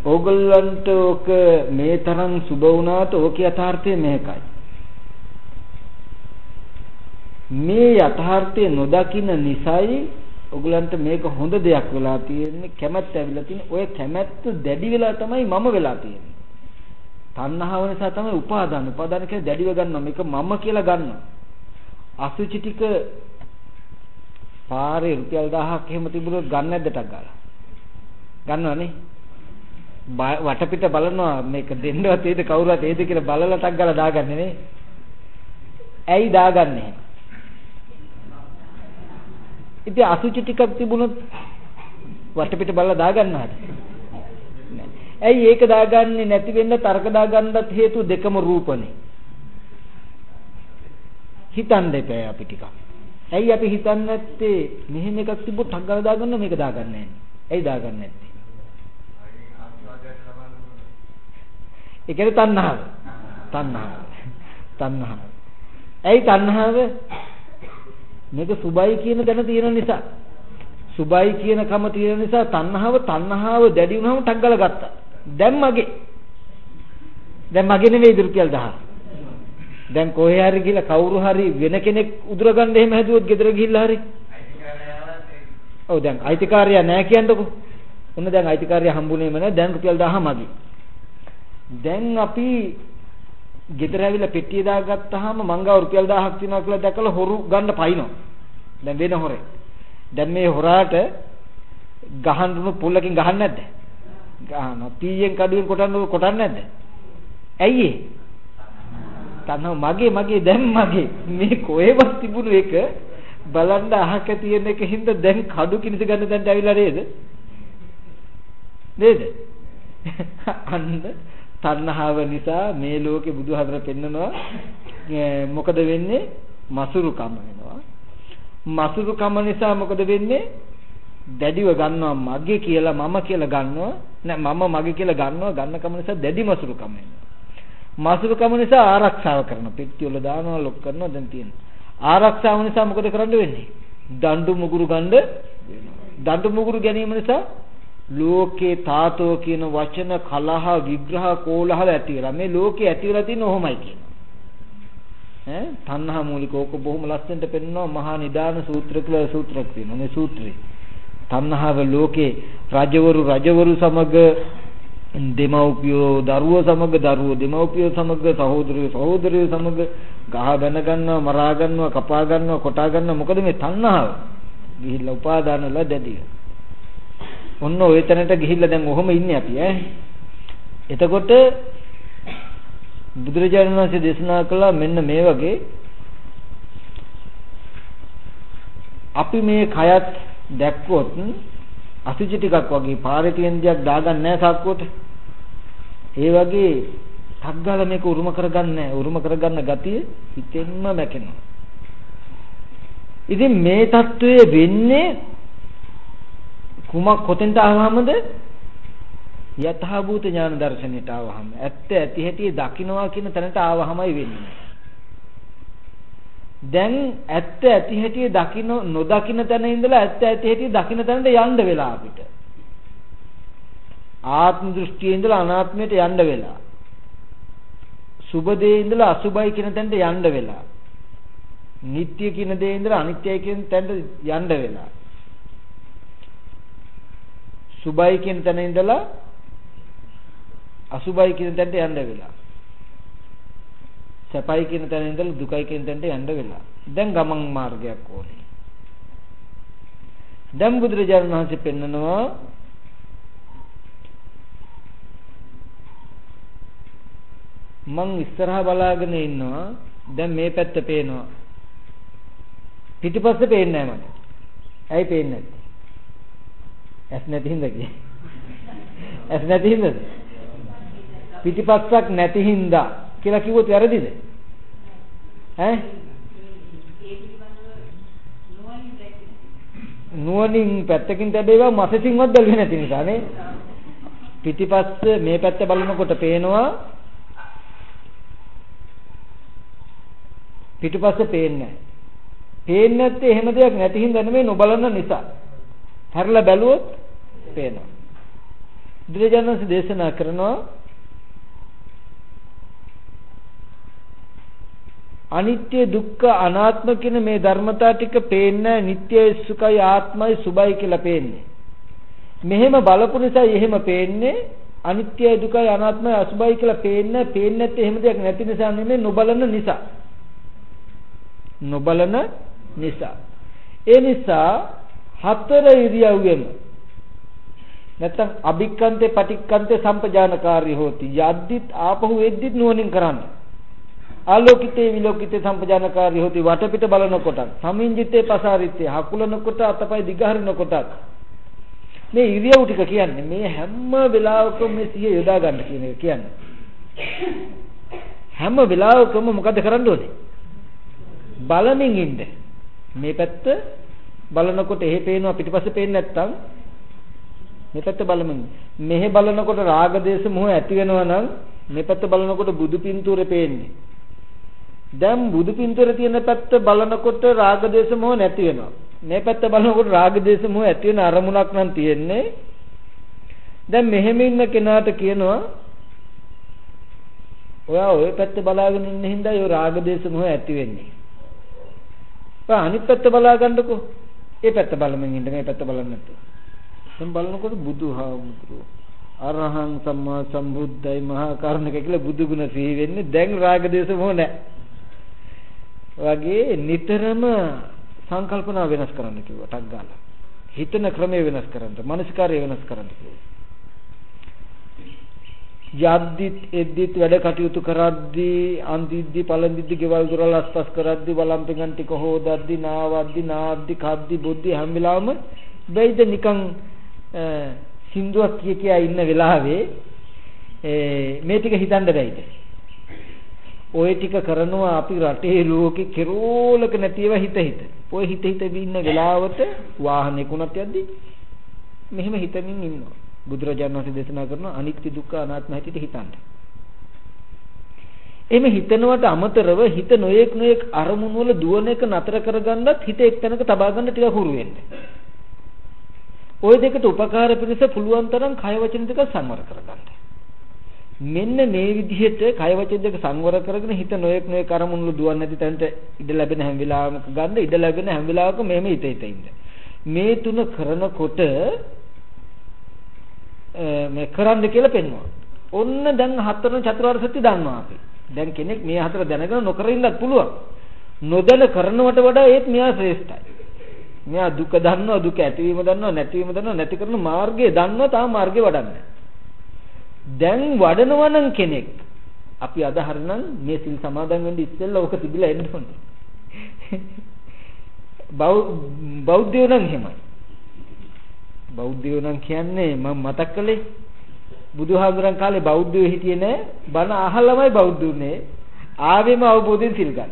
ඕගොල්ලන්ට ඕක මේ තරම් සුබ වුණාට ඕකේ යථාර්ථය මේකයි. මේ යථාර්ථය නොදකින නිසායි ඔගලන්ට මේක හොඳ දෙයක් වෙලා තියෙන්නේ. කැමැත්ත ඇවිල්ලා තියෙන්නේ. ඔය කැමැත්ත දැඩි වෙලා තමයි මම වෙලා තියෙන්නේ. තණ්හාව නිසා තමයි උපාදාන. උපාදාන කියන්නේ දැඩිව ගන්නවා. මේක මම කියලා ගන්නවා. අසුචි ටික පාරේ රුපියල් 1000ක් එහෙම තිබුණොත් ගන්න නැද්ද ටක් ගාලා? ගන්නවනේ. වටපිට බලනවා මේක දෙන්නවත් ඒද කවුරුත් ඒද කියලා බලලා ටක් ගාලා දාගන්නේ නේ. ඇයි දාගන්නේ? ඉතින් අසුචි ටිකක් තිබුණොත් වටපිට බලලා දාගන්නවද? ඇයි ඒක දාගන්නේ නැති වෙන්න තර්ක දාගන්නත් හේතු දෙකම රූපනේ. හිතන්න දෙපෑ අපි ටිකක්. ඇයි අපි හිතන්නේ නැත්තේ මෙහෙම එකක් තිබ්බොත් ටක් ගාලා දාගන්න මේක දාගන්නේ නැහැ. ඇයි දාගන්නේ නැත්තේ? ඒ කියන්නේ තණ්හාව. තණ්හාව. තණ්හාව. ඇයි තණ්හාව? මේක සුබයි කියන දැන තියෙන නිසා. සුබයි කියන කම තියෙන නිසා තණ්හාව තණ්හාව දැඩි වුණාම ටග්ගල ගත්තා. දැන් මගේ. දැන් මගේ නෙවෙයි රුපියල් 10. දැන් කොහේ හරි ගිහලා කවුරු හරි වෙන කෙනෙක් උදුරගන්න එහෙම හැදුවොත් ගෙදර ගිහිල්ලා හරි. ඔව් දැන් අයිතිකාරයා නැහැ කියන්නකෝ. ඔන්න දැන් අයිතිකාරයා හම්බුනේම නැහැ. දැන් රුපියල් 1000 මගේ. දැන් අපි ගෙදර ඇවිල්ලා පෙට්ටිය දාගත්තාම මංගාව රුපියල් 1000ක් තියනවා කියලා දැකලා හොරු ගන්න පයින්නවා. දැන් වෙන හොරේ. දැන් මේ හොරාට ගහන්න පුල්ලකින් ගහන්නේ නැද්ද? ගහනවා. පීයෙන් කඩුවෙන් කොටන්න කොටන්නේ නැද්ද? ඇයි ඒ? තනව මගේ මගේ දැන් මගේ මේ කොහෙවත් තිබුණු එක බලන්න අහක තියෙන එක හින්දා දැන් කඩු කිනිස ගන්න දැන්ට ඇවිල්ලා නේද? නේද? [LAUGHS] අන්න තණ්හාව නිසා මේ ලෝකේ බුදුහාමර පෙන්නනවා මොකද වෙන්නේ? මසුරුකම වෙනවා. මසුරුකම නිසා මොකද වෙන්නේ? දැඩිව ගන්නවා මගේ කියලා මම කියලා ගන්නවා. නෑ මම මගේ කියලා ගන්නවා ගන්නකම නිසා දැඩි මසුරුකම වෙනවා මසුරුකම නිසා ආරක්ෂාව කරනවා. පෙට්ටිය වල දානවා ලොක් කරනවා දැන් තියෙනවා ආරක්ෂාව නිසා මොකද කරන්න වෙන්නේ? දඬු මුගුරු ගන්න දඬු මුගුරු ගැනීම නිසා ලෝකේ තාතෝ කියන වචන කලහ විග්‍රහ කෝලහල ඇති වෙලා මේ ලෝකේ ඇති වෙලා තියෙන ඔහොමයි කියන. ඈ? තණ්හා මූලික ඕක බොහොම ලස්සනට පෙන්නනවා මහා නිදාන සූත්‍ර කියලා සූත්‍රයක් තියෙනවා මේ සූත්‍රේ. තණ්හාව ලෝකේ රජවරු රජවරු සමග දෙමව්පියෝ දරුවෝ සමග දරුවෝ දෙමව්පියෝ සමග සහෝදරයෝ සහෝදරයෝ සමග ගහ බැන ගන්නවා මරා ගන්නවා කපා ගන්නවා කොටා ගන්නවා. මොකද මේ තණ්හාව? ගිහිල්ලා උපාදානලා දැඩිය. ඔන්න ওই තැනට ගිහිල්ලා දැන් ඔහොම ඉන්නේ අපි ඈ. එතකොට බුදුරජාණන් වහන්සේ දේශනා කළා මෙන්න මේ වගේ අපි මේ කයත් දැක්කොත් අසුචි ටිකක් වගේ පාරේ තියෙන දෙයක් දාගන්න නැහැ සක්කොට. ඒ වගේ තග්ගල මේක උරුම කරගන්නේ උරුම කරගන්න ගතිය හිතෙන්ම මැකෙනවා. ඉතින් මේ தત્ත්වය වෙන්නේ කුමක් කොතෙන්ට ආවමද? යථාභූත ඥාන දර්ශනයට ආවහම ඇත්ත ඇති හැටි දකින්නවා කියන තැනට ආවහමයි වෙන්නේ. දැන් ඇත්ත ඇති හැටි දකින්න නොදකින්න තැන ඉඳලා ඇත්ත ඇති හැටි දකින්න තැනට යන්න වෙලා අපිට. ආත්ම දෘෂ්ටියේ ඉඳලා අනාත්මයට යන්න වෙලා. සුබ දේ ඉඳලා අසුබයි කියන තැනට යන්න වෙලා. නিত্য කියන දේ ඉඳලා අනිත්‍යයි කියන තැනට යන්න වෙලා. සුබයි කියන තැන ඉඳලා අසුබයි කියන තැනට යන්න වෙලා. සැපයි කියන තැන ඉඳලා දුකයි කියන තැනට යන්න වෙලා. දැන් ගමන් මාර්ගයක් ඕනේ. දැන් බුදුරජාණන් වහන්සේ පෙන්නනවා මං ඉස්සරහා බලාගෙන ඉන්නවා දැන් මේ පැත්ත පේනවා පිටිපස්සේ පේන්නේ නැහැ මට. ඇයි පේන්නේ නැත්තේ? ඇස් නැති හින්දා කියේ. ඇස් නැති හින්දාද? පිටිපස්සක් නැති හින්දා කියලා කිව්වොත් වැරදිද? ඈ? නුවණින් පැත්තකින් තැබේවා මසසින්වත් බැලුවේ නැති නිසා නේ. පිටිපස්ස මේ පැත්ත බලනකොට පේනවා පිටිපස්ස පේන්නේ නැහැ. පේන්නේ නැත්තේ එහෙම දෙයක් නැති හින්දා නෙමෙයි නොබලන නිසා. හැරලා බැලුවොත් පේනවා. බුදුරජාණන් දේශනා කරනවා අනිත්‍ය දුක්ඛ අනාත්ම කියන මේ ධර්මතා ටික පේන්නේ නිට්ටයයි සුඛයි ආත්මයි සුභයි කියලා පේන්නේ. මෙහෙම බලපු නිසා එහෙම පේන්නේ අනිත්‍යයි දුකයි අනාත්මයි අසුභයි කියලා පේන්නේ පේන්නේ නැත්te එහෙම දෙයක් නැති නිසා නෙමෙයි නොබලන නිසා. නොබලන නිසා. ඒ නිසා හතර ඉරියව්වෙම නැත්තම් අභික්කන්තේ පටික්කන්තේ සම්පජානකාරී හෝති. යද්දිත් ආපහු එද්දිත් නුවණින් කරන්නේ. ආලෝකිතේ විලෝකිතේ සම්පජානකාරී හොති. වටපිට බලනකොට සමින්ජිතේ පසාරිතේ හකුලනකොට අතපය දිගහරිනකොට මේ ඉරියව් ටික කියන්නේ මේ හැම වෙලාවකම මේ සිහිය යොදා ගන්න කියන එක කියන්නේ. හැම වෙලාවකම මොකද කරන්න ඕනේ? බලමින් ඉන්න. මේ පැත්ත බලනකොට එහෙ පේනවා පිටිපස්සේ පේන්නේ නැත්තම් මේ පැත්ත බලමින් මෙහෙ බලනකොට රාග දේශ මොහ ඇති වෙනවා නම් මේ පැත්ත බලනකොට බුදු පින්තූරේ පේන්නේ දැන් බුදු පින්තූරේ තියෙන පැත්ත බලනකොට රාග දේශ මොහ නැති වෙනවා. මේ පැත්ත බලනකොට රාග දේශ මොහ ඇති වෙන අරමුණක් නම් තියෙන්නේ. දැන් මෙහෙම ඉන්න කෙනාට කියනවා ඔයා ওই පැත්ත බලාගෙන ඉන්න හින්දා ඒ රාග දේශ මොහ ඇති වෙන්නේ. ඔයා අනිත් පැත්ත බලා ගන්නකෝ. ඒ පැත්ත බලමින් ඉන්න මේ පැත්ත බලන්න නැතුව. දැන් බලනකොට බුදුහාමුදුරුවෝ අරහං සම්මා සම්බුද්දයි මහා කරුණික කියලා බුදු ගුණ සිහි වෙන්නේ දැන් රාග දේශ මොහ නැහැ. වගේ නිතරම සංකල්පනා වෙනස් කරන්න කිව්වා ටක් ගාලා. හිතන ක්‍රමය වෙනස් කරන්න, මානසිකාරය වෙනස් කරන්න කිව්වා. යද්දිත් එද්දිත් වැඩ කටයුතු කරද්දී අන්දිද්දි පළඳිද්දි ගෙවල් දොරල් අස්පස් කරද්දි වළම්පිඟන් ටික හොදද්දි නාවද්දි නාද්දි කද්දි බුද්ධි හැම වෙලාවම බෙයිද නිකන් සින්දුවක් කිය කියා ඉන්න වෙලාවේ මේ ටික හිතන්න බැයිද ওই ටික කරනවා අපි රටේ ලෝකේ කෙරෝලක නැතිව හිත හිත. ඔය හිත හිත ඉන්න වෙලාවට වාහනයකුණත් යද්දි මෙහෙම හිතමින් ඉන්නවා. බුදුරජාණන් වහන්සේ දේශනා කරන අනිත්‍ය දුක්ඛ අනාත්ම හැටියට හිතන්න. එimhe හිතනවට අමතරව හිත නොයෙක් නොයෙක් අරමුණු වල දුවන එක නතර කරගන්නත් හිත එක්තැනක තබා ගන්න ටිකක් හුරු වෙන්න. ওই දෙකට උපකාර පිණිස පුළුවන් තරම් කය වචන දෙක සංවර කරගන්න. මෙන්න මේ විදිහට කය වචන දෙක සංවර කරගෙන හිත නොයෙක් නොයෙක් අරමුණු දුවන්නේ නැති තැනට ඉඩ ලැබෙන හැම වෙලාවක ගන්න ඉඩ ලැබෙන හැම වෙලාවක මෙහෙම හිත හිත ඉන්න. මේ තුන කරනකොට මේ කරන්න කියලා පෙන්වනවා. ඔන්න දැන් හතරන චතුරාර්ය සත්‍ය දන්නවා අපි. දැන් කෙනෙක් මේ හතර දැනගෙන නොකර ඉන්නත් පුළුවන්. නොදැන කරනවට වඩා ඒත් මෙයා ශ්‍රේෂ්ඨයි. මෙයා දුක දන්නවා දුක ඇතිවීම දන්නවා නැතිවීම දන්නවා නැති කරන මාර්ගය දන්නවා තාම මාර්ගේ වඩන්නේ. දැන් වඩනවා නම් කෙනෙක් අපි අද හරිනම් මේ සිල් සමාදන් වෙන්න ඉස්සෙල්ලා ඔක තිබිලා එන්න ඕනේ. බෞද්ධයෝ නම් එහෙමයි. බෞද්ධයෝ නම් කියන්නේ මම මතක් කළේ බුදුහාමුදුරන් කාලේ බෞද්ධයෝ හිටියේ නෑ බණ අහලමයි බෞද්ධුනේ ආවෙම අවබෝධයෙන් සිල් ගන්න.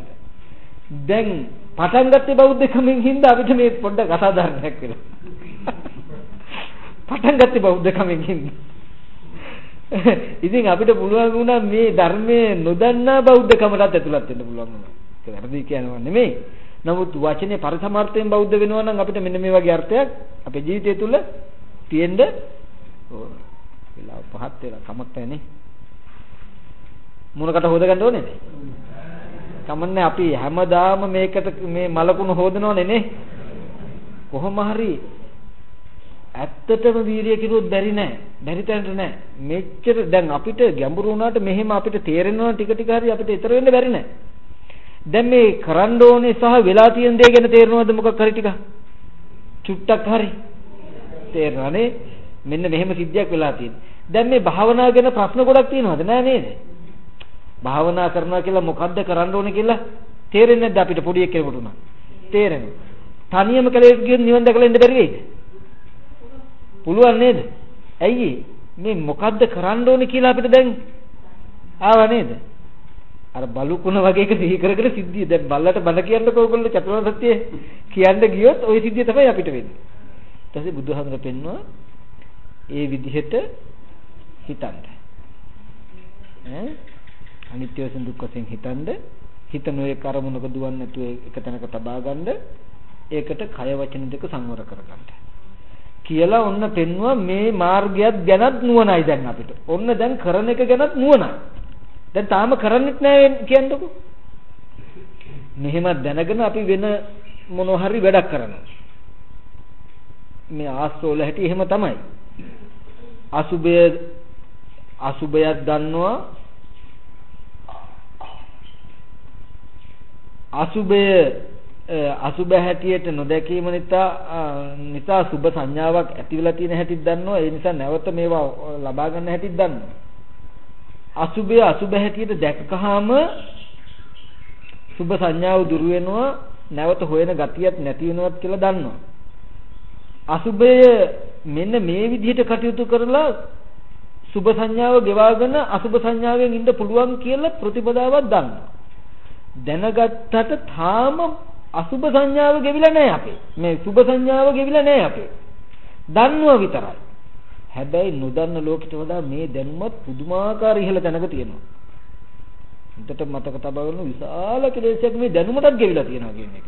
දැන් පටන් ගත්තේ බෞද්ධකමින් හින්දා අපිට මේ පොඩ්ඩක් අසාධාරණයක් වෙලා. පටන් ගත්තේ බෞද්ධකමින් හින්දා. ඉතින් අපිට පුළුවන් වුණා මේ ධර්මයේ නොදන්නා බෞද්ධකමටත් ඇතුළත් වෙන්න පුළුවන් වුණා. ඒක වැරදි කියනවා නෙමෙයි. නමුත් වචනේ පරිසමාර්ථයෙන් බෞද්ධ වෙනවා නම් අපිට මෙන්න මේ වගේ අර්ථයක් අපේ ජීවිතය තුළ තියෙන්න ඕන. වෙලාව පහත් වෙලා කමක් නැහැ මොනකට හොද ගන්න ඕනේද? කමන්නේ අපි හැමදාම මේකට මේ මලකුණු හොදනවනේ නේ. කොහොම හරි ඇත්තටම වීරිය කිරුවොත් බැරි නෑ. බැරි තැනට නෑ. මෙච්චර දැන් අපිට ගැඹුරු වුණාට මෙහෙම අපිට තේරෙනවා ටික ටික හරි අපිට ඊතර වෙන්න බැරි නෑ. දැන් මේ කරන්න ඕනේ සහ වෙලා තියෙන දේ ගැන තේරෙනවද මොකක් හරි ටික? චුට්ටක් හරි තේරෙනවනේ. මෙන්න මෙහෙම සිද්ධියක් වෙලා තියෙනවා. දැන් මේ භාවනාව ගැන ප්‍රශ්න ගොඩක් තියෙනවද නෑ නේද? භාවනා කරනවා කියලා මොකද්ද කරන්න ඕනේ කියලා තේරෙන්නේ නැද්ද අපිට පොඩි එක්කෙනෙකුට උනා? තේරෙනවා. තනියම කලේ ගියොත් නිවන් දැකලා ඉන්න බැරි වෙයිද? පුළුවන් නේද? ඇයි මේ මොකද්ද කරන්න ඕනේ කියලා අපිට දැන් ආව නේද? අර බලුකුණ වගේ එක සිහි කර කර සිද්ධිය දැන් බල්ලට බල කියන්නකෝ ඔයගොල්ලෝ චතුරාර්ය සත්‍ය කියන්න ගියොත් ওই සිද්ධිය තමයි අපිට වෙන්නේ. ඊට පස්සේ බුදුහාමර පෙන්නවා ඒ විදිහට හිතන්න. ඈ අනිත්‍ය වශයෙන් දුක් වශයෙන් හිතනද හිත නොයේ කරමුණක දුවන්නේ නැතුව එක තැනක තබා ගන්න ඒකට කය වචන දෙක සංවර කරගන්න. කියලා ඔන්න පෙන්වුවා මේ මාර්ගයත් ගැනත් නුවණයි දැන් අපිට. ඔන්න දැන් කරන එක ගැනත් නුවණයි. දැන් තාම කරන්නෙත් නෑ කියන්නකෝ. මෙහෙම දැනගෙන අපි වෙන මොන හරි වැඩක් කරනවා. මේ ආස්තෝල හැටි එහෙම තමයි. අසුබය අසුබයක් දන්නවා අසුබය අසුබ හැටියට නොදැකීම නිසා නිසා සුබ සංඥාවක් ඇති වෙලා තියෙන හැටිත් දන්නවා. ඒ නිසා නැවත මේවා ලබා ගන්න හැටිත් දන්නවා. අසුබය අසුබ හැටියට දැක්කහම සුබ සංඥාව දුරු වෙනවා නැවත හොයන ගතියක් නැති වෙනවත් කියලා දන්නවා. අසුබය මෙන්න මේ විදිහට කටයුතු කරලා සුබ සංඥාව ගෙවාගෙන අසුබ සංඥාවෙන් ඉන්න පුළුවන් කියලා ප්‍රතිපදාවක් දන්නවා. දැනගත්තට තාම අසුබ සංඥාව ගෙවිලා නැහැ අපේ. මේ සුබ සංඥාව ගෙවිලා නැහැ අපේ. දන්නවා විතරයි. හැබැයි නොදන්න ලෝකෙට වඩා මේ දැනුමත් පුදුමාකාර ඉහළ තැනක තියෙනවා. හිතට මතක තබා ගන්න විශාල කෙලෙසයක් මේ දැනුමටත් ගෙවිලා තියෙනවා කියන එක.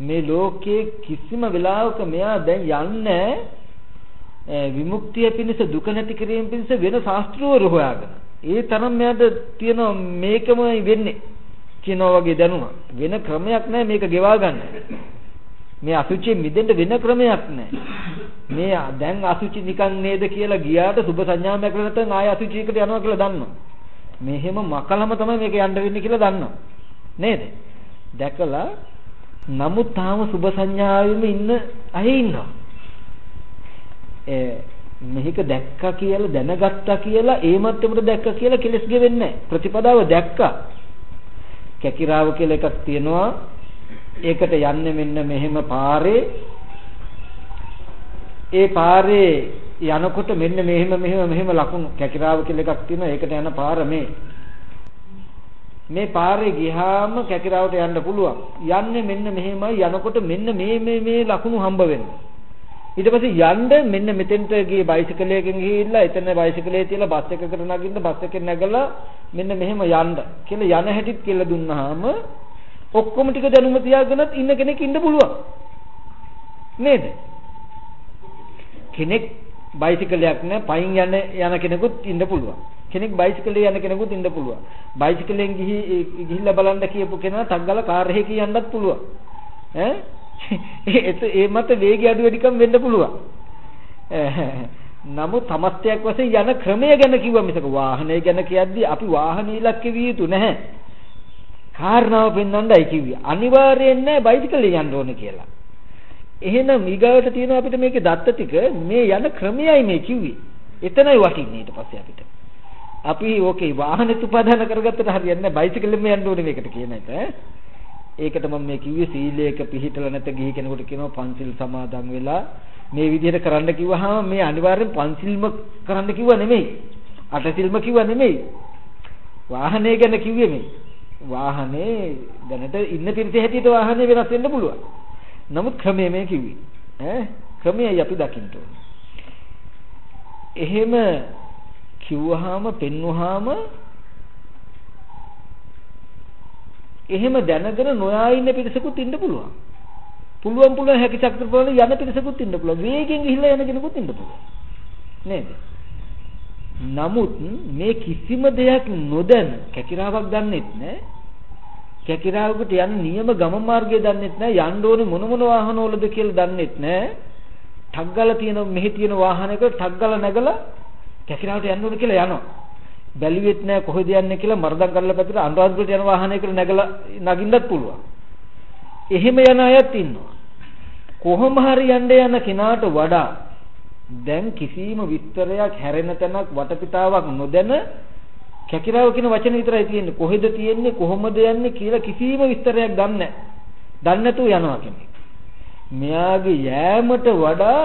මේ ලෝකයේ කිසිම වෙලාවක මෙයා දැන් යන්නේ විමුක්තිය පිණිස දුක නැති කිරීම පිණිස වෙන ශාස්ත්‍රවරු හොයාගෙන. ඒ තරම් මෙයාට තියෙන මේකමයි වෙන්නේ. කියනවා වගේ දැනුම. වෙන ක්‍රමයක් නැහැ මේක ගෙවා ගන්න. මේ අසුචියෙන් මිදෙන්න වෙන ක්‍රමයක් නැහැ. මේ දැන් අසුචි නිකන් නේද කියලා ගියාට සුබ සංඥාමයක් නැත්නම් ආය අසුචියකට යනවා කියලා දන්නවා. මෙහෙම මකලම තමයි මේක යන්න වෙන්නේ කියලා දන්නවා. නේද? දැකලා නමුත් තාම සුබ සංඥාවෙම ඉන්න අය ඉන්නවා. ඒ මේක දැක්කා කියලා දැනගත්තා කියලා ඒ මට්ටමට දැක්කා කියලා කෙලස් ගෙවෙන්නේ නැහැ. ප්‍රතිපදාව දැක්කා. කැකිරාව කියලා එකක් තියෙනවා. ඒකට යන්නේ මෙන්න මෙහෙම පාරේ. ඒ පාරේ යනකොට මෙන්න මෙහෙම මෙහෙම මෙහෙම ලකුණු කැකිරාව කියලා එකක් තියෙනවා. ඒකට යන පාර මේ. මේ පාරේ ගියාම කැකිරාවට යන්න පුළුවන්. යන්නේ මෙන්න මෙහෙමයි යනකොට මෙන්න මේ මේ මේ ලකුණු හම්බ වෙනවා. ඊට පස්සේ යන්න මෙන්න මෙතෙන්ට ගියේ බයිසිකලයකින් ගිහිල්ලා එතන බයිසිකලේ තියලා බස් එකකට නගින්න බස් එකෙන් නැගලා මෙන්න මෙහෙම යන්න කියලා යන හැටිත් කියලා දුන්නාම ඔක්කොම ටික දැනුම තියාගෙනත් ඉන්න කෙනෙක් ඉන්න පුළුවන්. නේද? කෙනෙක් බයිසිකලයක් නැ පයින් යන යන කෙනෙකුත් ඉන්න පුළුවන්. කෙනෙක් බයිසිකලේ යන කෙනෙකුත් ඉන්න පුළුවන්. බයිසිකලෙන් ගිහි ගිහිල්ලා බලන්න කියපු කෙනා ටක් ගාලා කාර් එකේ යන්නත් පුළුවන්. ඈ? ඒ මත වේගය අඩු වැඩිකම් වෙන්න පුළුවන්. නමුත් සමස්තයක් වශයෙන් යන ක්‍රමය ගැන කිව්වා මිසක වාහනය ගැන කියද්දී අපි වාහන ඉලක්ක විය යුතු නැහැ. කාරණාව පෙන්වන්නයි කිව්වේ. අනිවාර්යයෙන් නෑ බයිසිකලේ යන්න ඕනේ කියලා. එහෙනම් ඊගාවට තියෙනවා අපිට මේකේ දත්ත ටික මේ යන ක්‍රමයයි මේ කිව්වේ. එතනයි වටින්නේ ඊට පස්සේ අපිට. අපි ඕකේ වාහනෙත් උපාදාන කරගත්තට හරියන්නේ නැහැ බයිසිකලෙම යන්න ඕනේ මේකට කියන එක ඈ. ඒකට මම මේ කිව්වේ සීලයක පිළිහිටල නැත ගිහි කෙනෙකුට කියනවා පන්සිල් සමාදන් වෙලා මේ විදිහට කරන්න කිව්වහම මේ අනිවාර්යෙන් පන්සිල්ම කරන්න කිව්වා නෙමෙයි. අටසිල්ම කිව්වා නෙමෙයි. වාහනේ ගැන කිව්වේ මේ. වාහනේ දැනට ඉන්න පිරිස හැටියට වාහනේ වෙනස් වෙන්න පුළුවන්. නමුත් ක්‍රමය මේ කිව්වේ. ඈ ක්‍රමයයි අපි දකින්න ඕනේ. එහෙම කිව්වහම පෙන්වුවාම එහෙම දැනගෙන නොයා ඉන්න පිරිසකුත් ඉන්න පුළුවන්. පුළුවන් පුළුවන් හැකි ශක්ති ප්‍රබල යන පිරිසකුත් ඉන්න පුළුවන්. වේගෙන් ගිහිල්ලා යන කෙනෙකුත් ඉන්න පුළුවන්. නේද? නමුත් මේ කිසිම දෙයක් නොදැන කැකිරාවක් දන්නෙත් නැහැ. කැකිරාවකට යන නියම ගම මාර්ගය දන්නෙත් නැහැ. යන්න ඕනේ මොන මොන වාහනවලද කියලා දන්නෙත් නැහැ. ටග්ගල තියෙන මෙහි තියෙන වාහනයක ටග්ගල නැගලා කැකිරාවට යන්න ඕනේ කියලා යනවා. බැලුවෙත් නැහැ කොහෙද යන්නේ කියලා මරදම් කරලා පැත්තට අනුරාධපුරට යන වාහනයකට නැගලා නගින්නත් පුළුවන්. එහෙම යන අයත් ඉන්නවා. කොහොම හරි යන්න යන කෙනාට වඩා දැන් කිසිම විස්තරයක් හැරෙන තැනක් වටපිටාවක් නොදැන කැකිරාව කියන වචන විතරයි තියෙන්නේ. කොහෙද තියෙන්නේ කොහොමද යන්නේ කියලා කිසිම විස්තරයක් දන්නේ නැහැ. දන්නේ නැතුව යනවා කෙනෙක්. මෙයාගේ යෑමට වඩා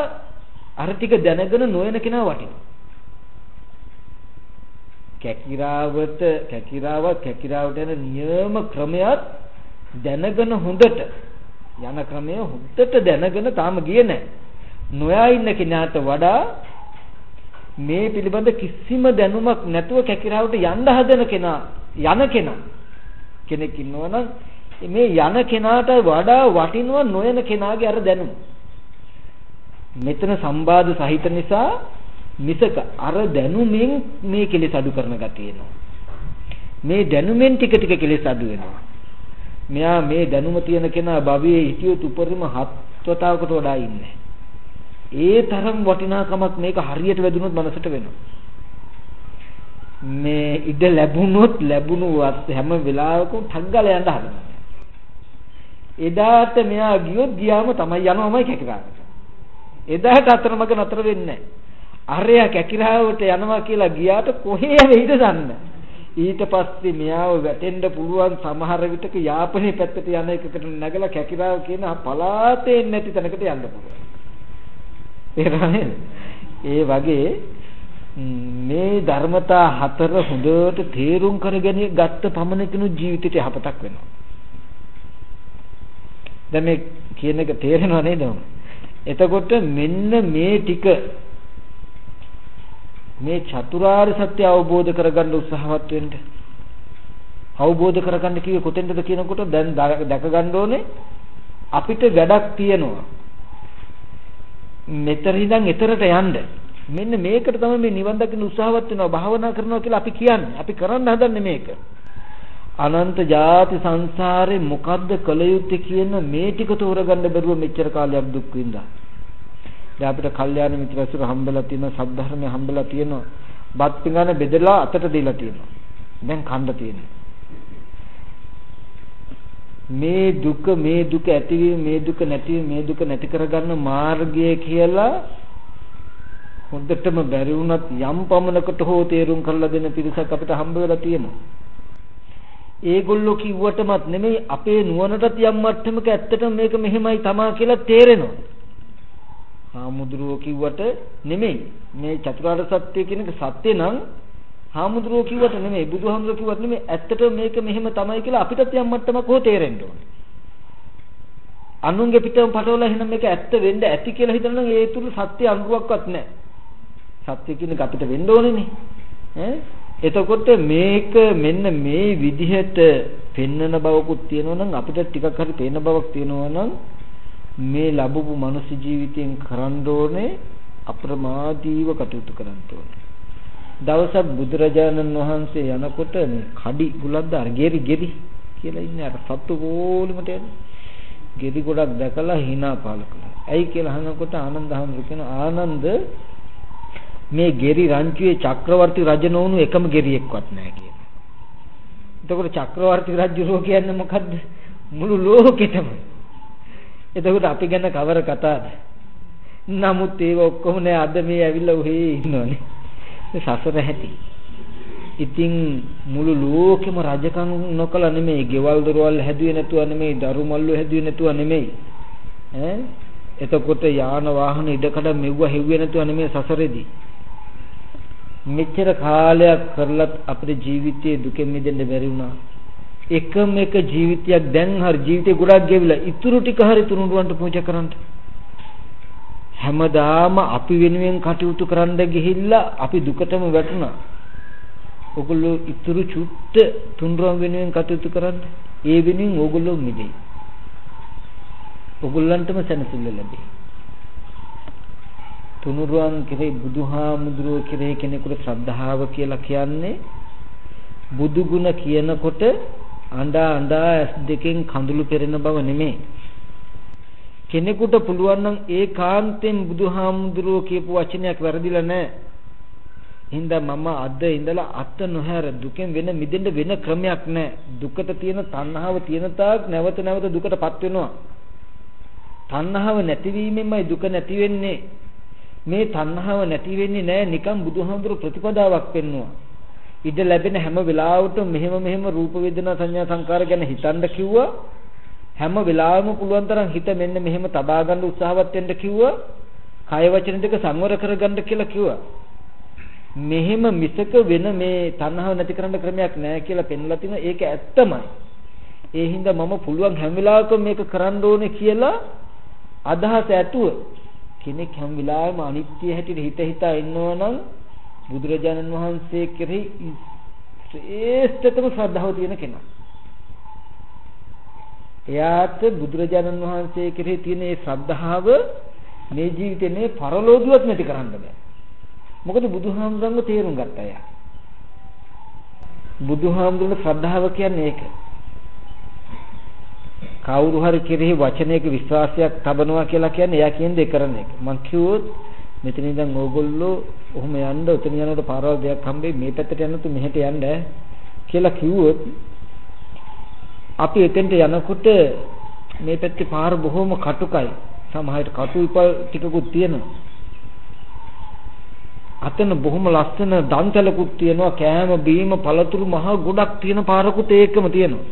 අර ටික දැනගෙන නොයන කෙනා වටිනවා. කැකිරාවට කැකිරාව කැකිරාවට යන නියම ක්‍රමයක් දැනගෙන හොඳට යන ක්‍රමය හොඳට දැනගෙන තාම ගියේ නැහැ. නොයා ඉන්න කෙනාට වඩා මේ පිළිබඳ කිසිම දැනුමක් නැතුව කැකිරාවට යන්න හදන කෙනා යන කෙනා කෙනෙක් ඉන්නවනම් මේ යන කෙනාට වඩා වටිනවා නොයන කෙනාගේ අර දැනුම. මෙතන සම්බාධ සහිත නිසා මිසක අර දැනුමින් මේ කෙලෙස් අඩු කරන ගතිය එනවා. මේ දැනුමෙන් ටික ටික කෙලෙස් අඩු වෙනවා. මෙයා මේ දැනුම තියෙන කෙනා භවයේ හිටියොත් උපරිම හත්වතාවකට වඩා ඉන්නේ. ඒ තරම් වටිනාකමක් මේක හරියට වැදුනොත් මනසට වෙනවා. මේ ඉඩ ලැබුණොත් ලැබුණු හැම වෙලාවකම ටග්ගල යන්න හදනවා. එදාට මෙයා ගියොත් ගියාම තමයි යනවමයි කැකිරාවට. එදාට අතරමඟ නතර වෙන්නේ නැහැ. අරයා කැකිරාවට යනවා කියලා ගියාට කොහේ වෙයිද දන්නේ ඊට පස්සේ මෙයාව වැටෙන්න පුළුවන් සමහර විටක යාපනයේ පැත්තට යන එකකට නැගලා කැකිරාව කියන පලාතේ නැති තැනකට යන්න පුළුවන්. ඒ වගේ මේ ධර්මතා හතර හොඳට තේරුම් කරගෙන ගත්ත පමණකිනු ජීවිතයට යහපතක් වෙනවා. දැන් මේ කියන එක තේරෙනව නේද? එතකොට මෙන්න මේ ටික මේ චතුරාර්ය සත්‍ය අවබෝධ කරගන්න උත්සාහවත් වෙන්න. අවබෝධ කරගන්න කිව්වේ කොතෙන්ද කියනකොට දැන් දැක ගන්න ඕනේ අපිට වැඩක් තියෙනවා. මෙතන ඉඳන් එතරට යන්න. මෙන්න මේකට තමයි මේ නිවන් දකින්න උත්සාහවත් වෙනවා භාවනා කරනවා කියලා අපි කියන්නේ. අපි කරන්න හදන්නේ මේක. අනන්ත ಜಾති සංසාරේ මොකද්ද කළ යුත්තේ කියන මේ ටික තෝරගන්න බැරුව මෙච්චර කාලයක් දුක් විඳා. දැන් අපිට කල්යාණ මිත්‍රසුර හම්බෙලා තියෙනවා සද්ධර්මය හම්බෙලා තියෙනවා බත් පිඟාන බෙදලා අතට දීලා තියෙනවා. දැන් කන්න තියෙනවා මේ දුක මේ දුක ඇතිවීම මේ දුක නැතිවීම මේ දුක නැති කරගන්න මාර්ගය කියලා හොඳටම බැරි වුණත් යම් පමණකට හෝ තේරුම් කරලා දෙන පිරිසක් අපිට හම්බ වෙලා තියෙනවා. ඒගොල්ලෝ කිව්වටමත් නෙමෙයි අපේ නුවණටත් යම් මට්ටමක ඇත්තටම මේක මෙහෙමයි තමා කියලා තේරෙනවා. හාමුදුරුවෝ කිව්වට නෙමෙයි මේ චතුරාර්ය සත්‍ය කියන එක සත්‍ය නම් හාමුදුරුවෝ කිව්වට නෙමෙයි බුදුහාමුදුරුවෝ කිව්වට නෙමෙයි ඇත්තටම මේක මෙහෙම තමයි කියලා අපිටත් යම් මට්ටමක හෝ තේරෙන්න ඕනේ. අනුන්ගේ පිටම පටවලා එහෙනම් මේක ඇත්ත වෙන්න ඇති කියලා හිතනනම් ඒ තුල සත්‍ය අනුරුවක්වත් නැහැ. සත්‍ය කියන එක අපිට වෙන්න ඕනේනේ. ඈ එතකොට මේක මෙන්න මේ විදිහට පෙන්නන බවකුත් තියෙනවා නම් අපිට ටිකක් හරි පේන බවක් තියෙනවා නම් මේ ලැබපු මනුස්ස ජීවිතයෙන් කරන්න ඕනේ අප්‍රමාදීව කටයුතු කරන්න ඕනේ. දවසක් බුදුරජාණන් වහන්සේ යනකොට මේ කඩි ගුලද්ද අර ගෙරි ගෙරි කියලා ඉන්නේ අර සත්තු ගෝලෙමට යන ගෙරි ගොඩක් දැකලා hina පාල කළා. ඇයි කියලා අහනකොට ආනන්ද හඳුර කියන ආනන්ද මේ ගෙරි රංචුවේ චක්‍රවර්ති රජ නොවුණු එකම ගෙරියෙක්වත් නැහැ කියන. එතකොට චක්‍රවර්ති රජුරෝ කියන්නේ මොකද්ද? මුළු ලෝකෙටම. එතකොට අපි ගැන කවර කතාවද? නමුත් ඒව ඔක්කොම නෑ අද මේ ඇවිල්ලා උහේ ඉන්නෝනේ. සසර හැටි. ඉතින් මුළු ලෝකෙම රජකම් නොකල නෙමෙයි, ගෙවල් දොරවල් හැදුවේ නැතුව නෙමෙයි, දරු මල්ලු හැදුවේ නැතුව නෙමෙයි. ඈ එතකොට යාන වාහන ඉඩකඩ මෙව්ව හෙව්වේ නැතුව නෙමෙයි සසරේදී. මෙච්චර කාලයක් කරලත් අපේ ජීවිතයේ දුකෙන් මිදෙන්න බැරි වුණා. එකම එක ජීවිතයක් දැන් හරි ජීවිතේ ගොඩක් ගෙවිලා ඉතුරු ටික හරි තුනුරුවන්ට පූජා කරන්න. හැමදාම අපි වෙනුවෙන් කටයුතු කරන්න ගිහිල්ලා අපි දුකටම වැටුණා. ඔගොල්ලෝ ඉතුරු චුට්ට තුනුරුවන් වෙනුවෙන් කටයුතු කරන්න. ඒ වෙනුවෙන් ඕගොල්ලෝ මිදෙයි. ඔගොල්ලන්ටම සැනසෙල්ල ලැබේ. තුනුරුවන් කෙරෙහි බුදුහාමුදුරුවෝ කෙරෙහි කෙනෙකුට ශ්‍රද්ධාව කියලා කියන්නේ බුදු ගුණ කියනකොට අඬා අඬා ඇස් දෙකෙන් කඳුළු පෙරෙන බව නෙමෙයි. කෙනෙකුට පුළුවන් නම් ඒකාන්තයෙන් බුදුහාමුදුරුවෝ කියපු වචනයක් වැරදිලා නැහැ. හින්දා මම අද ඉඳලා අත නොහැර දුකෙන් වෙන මිදෙන්න වෙන ක්‍රමයක් නැහැ. දුකට තියෙන තණ්හාව තියෙන තාක් නැවත නැවත දුකටපත් වෙනවා. තණ්හාව නැතිවීමෙන්මයි දුක නැති වෙන්නේ. මේ තණ්හාව නැති වෙන්නේ නැහැ නිකන් බුදුහාමුදුරු ප්‍රතිපදාවක් පෙන්නවා. ඉඩ ලැබෙන හැම වෙලාවටම මෙහෙම මෙහෙම රූප වේදනා සංඥා සංකාර ගැන හිතන්න කිව්වා. හැම වෙලාවෙම පුළුවන් තරම් හිත මෙන්න මෙහෙම තබා ගන්න උත්සාහවත් වෙන්න කිව්වා. කය වචන දෙක සංවර කරගන්න කියලා කිව්වා. මෙහෙම මිසක වෙන මේ තණ්හාව නැති කරන්න ක්‍රමයක් නැහැ කියලා පෙන්ලා තිනවා. ඒක ඇත්තමයි. ඒ හින්දා මම පුළුවන් හැම වෙලාවකම මේක කරන්න ඕනේ කියලා අදහස ඇතුව කෙනෙක් හැම වෙලාවෙම අනිත්‍ය හැටියට හිත හිතා ඉන්නවනම් බුදුරජාණන් වහන්සේ කෙරෙහි ශ්‍රේෂ්ඨතම ශ්‍රද්ධාව තියෙන කෙනා. එයාට බුදුරජාණන් වහන්සේ කෙරෙහි තියෙන මේ ශ්‍රද්ධාව මේ ජීවිතේ නේ පරලෝදුවත් නැති කරන්න බෑ. මොකද බුදුහාමුදුරන්ව තේරුම් ගත්තා එයා. බුදුහාමුදුරන්ගේ ශ්‍රද්ධාව කියන්නේ ඒක. කවුරු හරි කෙරෙහි වචනයක විශ්වාසයක් තබනවා කියලා කියන්නේ එයා කියන දේ කරන එක. මං කිව්වොත් මෙතන ඉඳන් ඕගොල්ලෝ ඔහොම යන්න උතන යනකොට පාරවල් දෙයක් හම්බෙයි මේ පැත්තට යන්න තු මෙහෙට යන්න කියලා කිව්වොත් අපි එතෙන්ට යනකොට මේ පැත්තේ පාර බොහොම කටුකයි. සමහරට කටු ඉපල් ටිකකුත් තියෙනවා. අතන බොහොම ලස්සන දන්තලකුත් තියෙනවා කෑම බීම පළතුරු මහා ගොඩක් තියෙන පාරකුත් ඒකම තියෙනවා.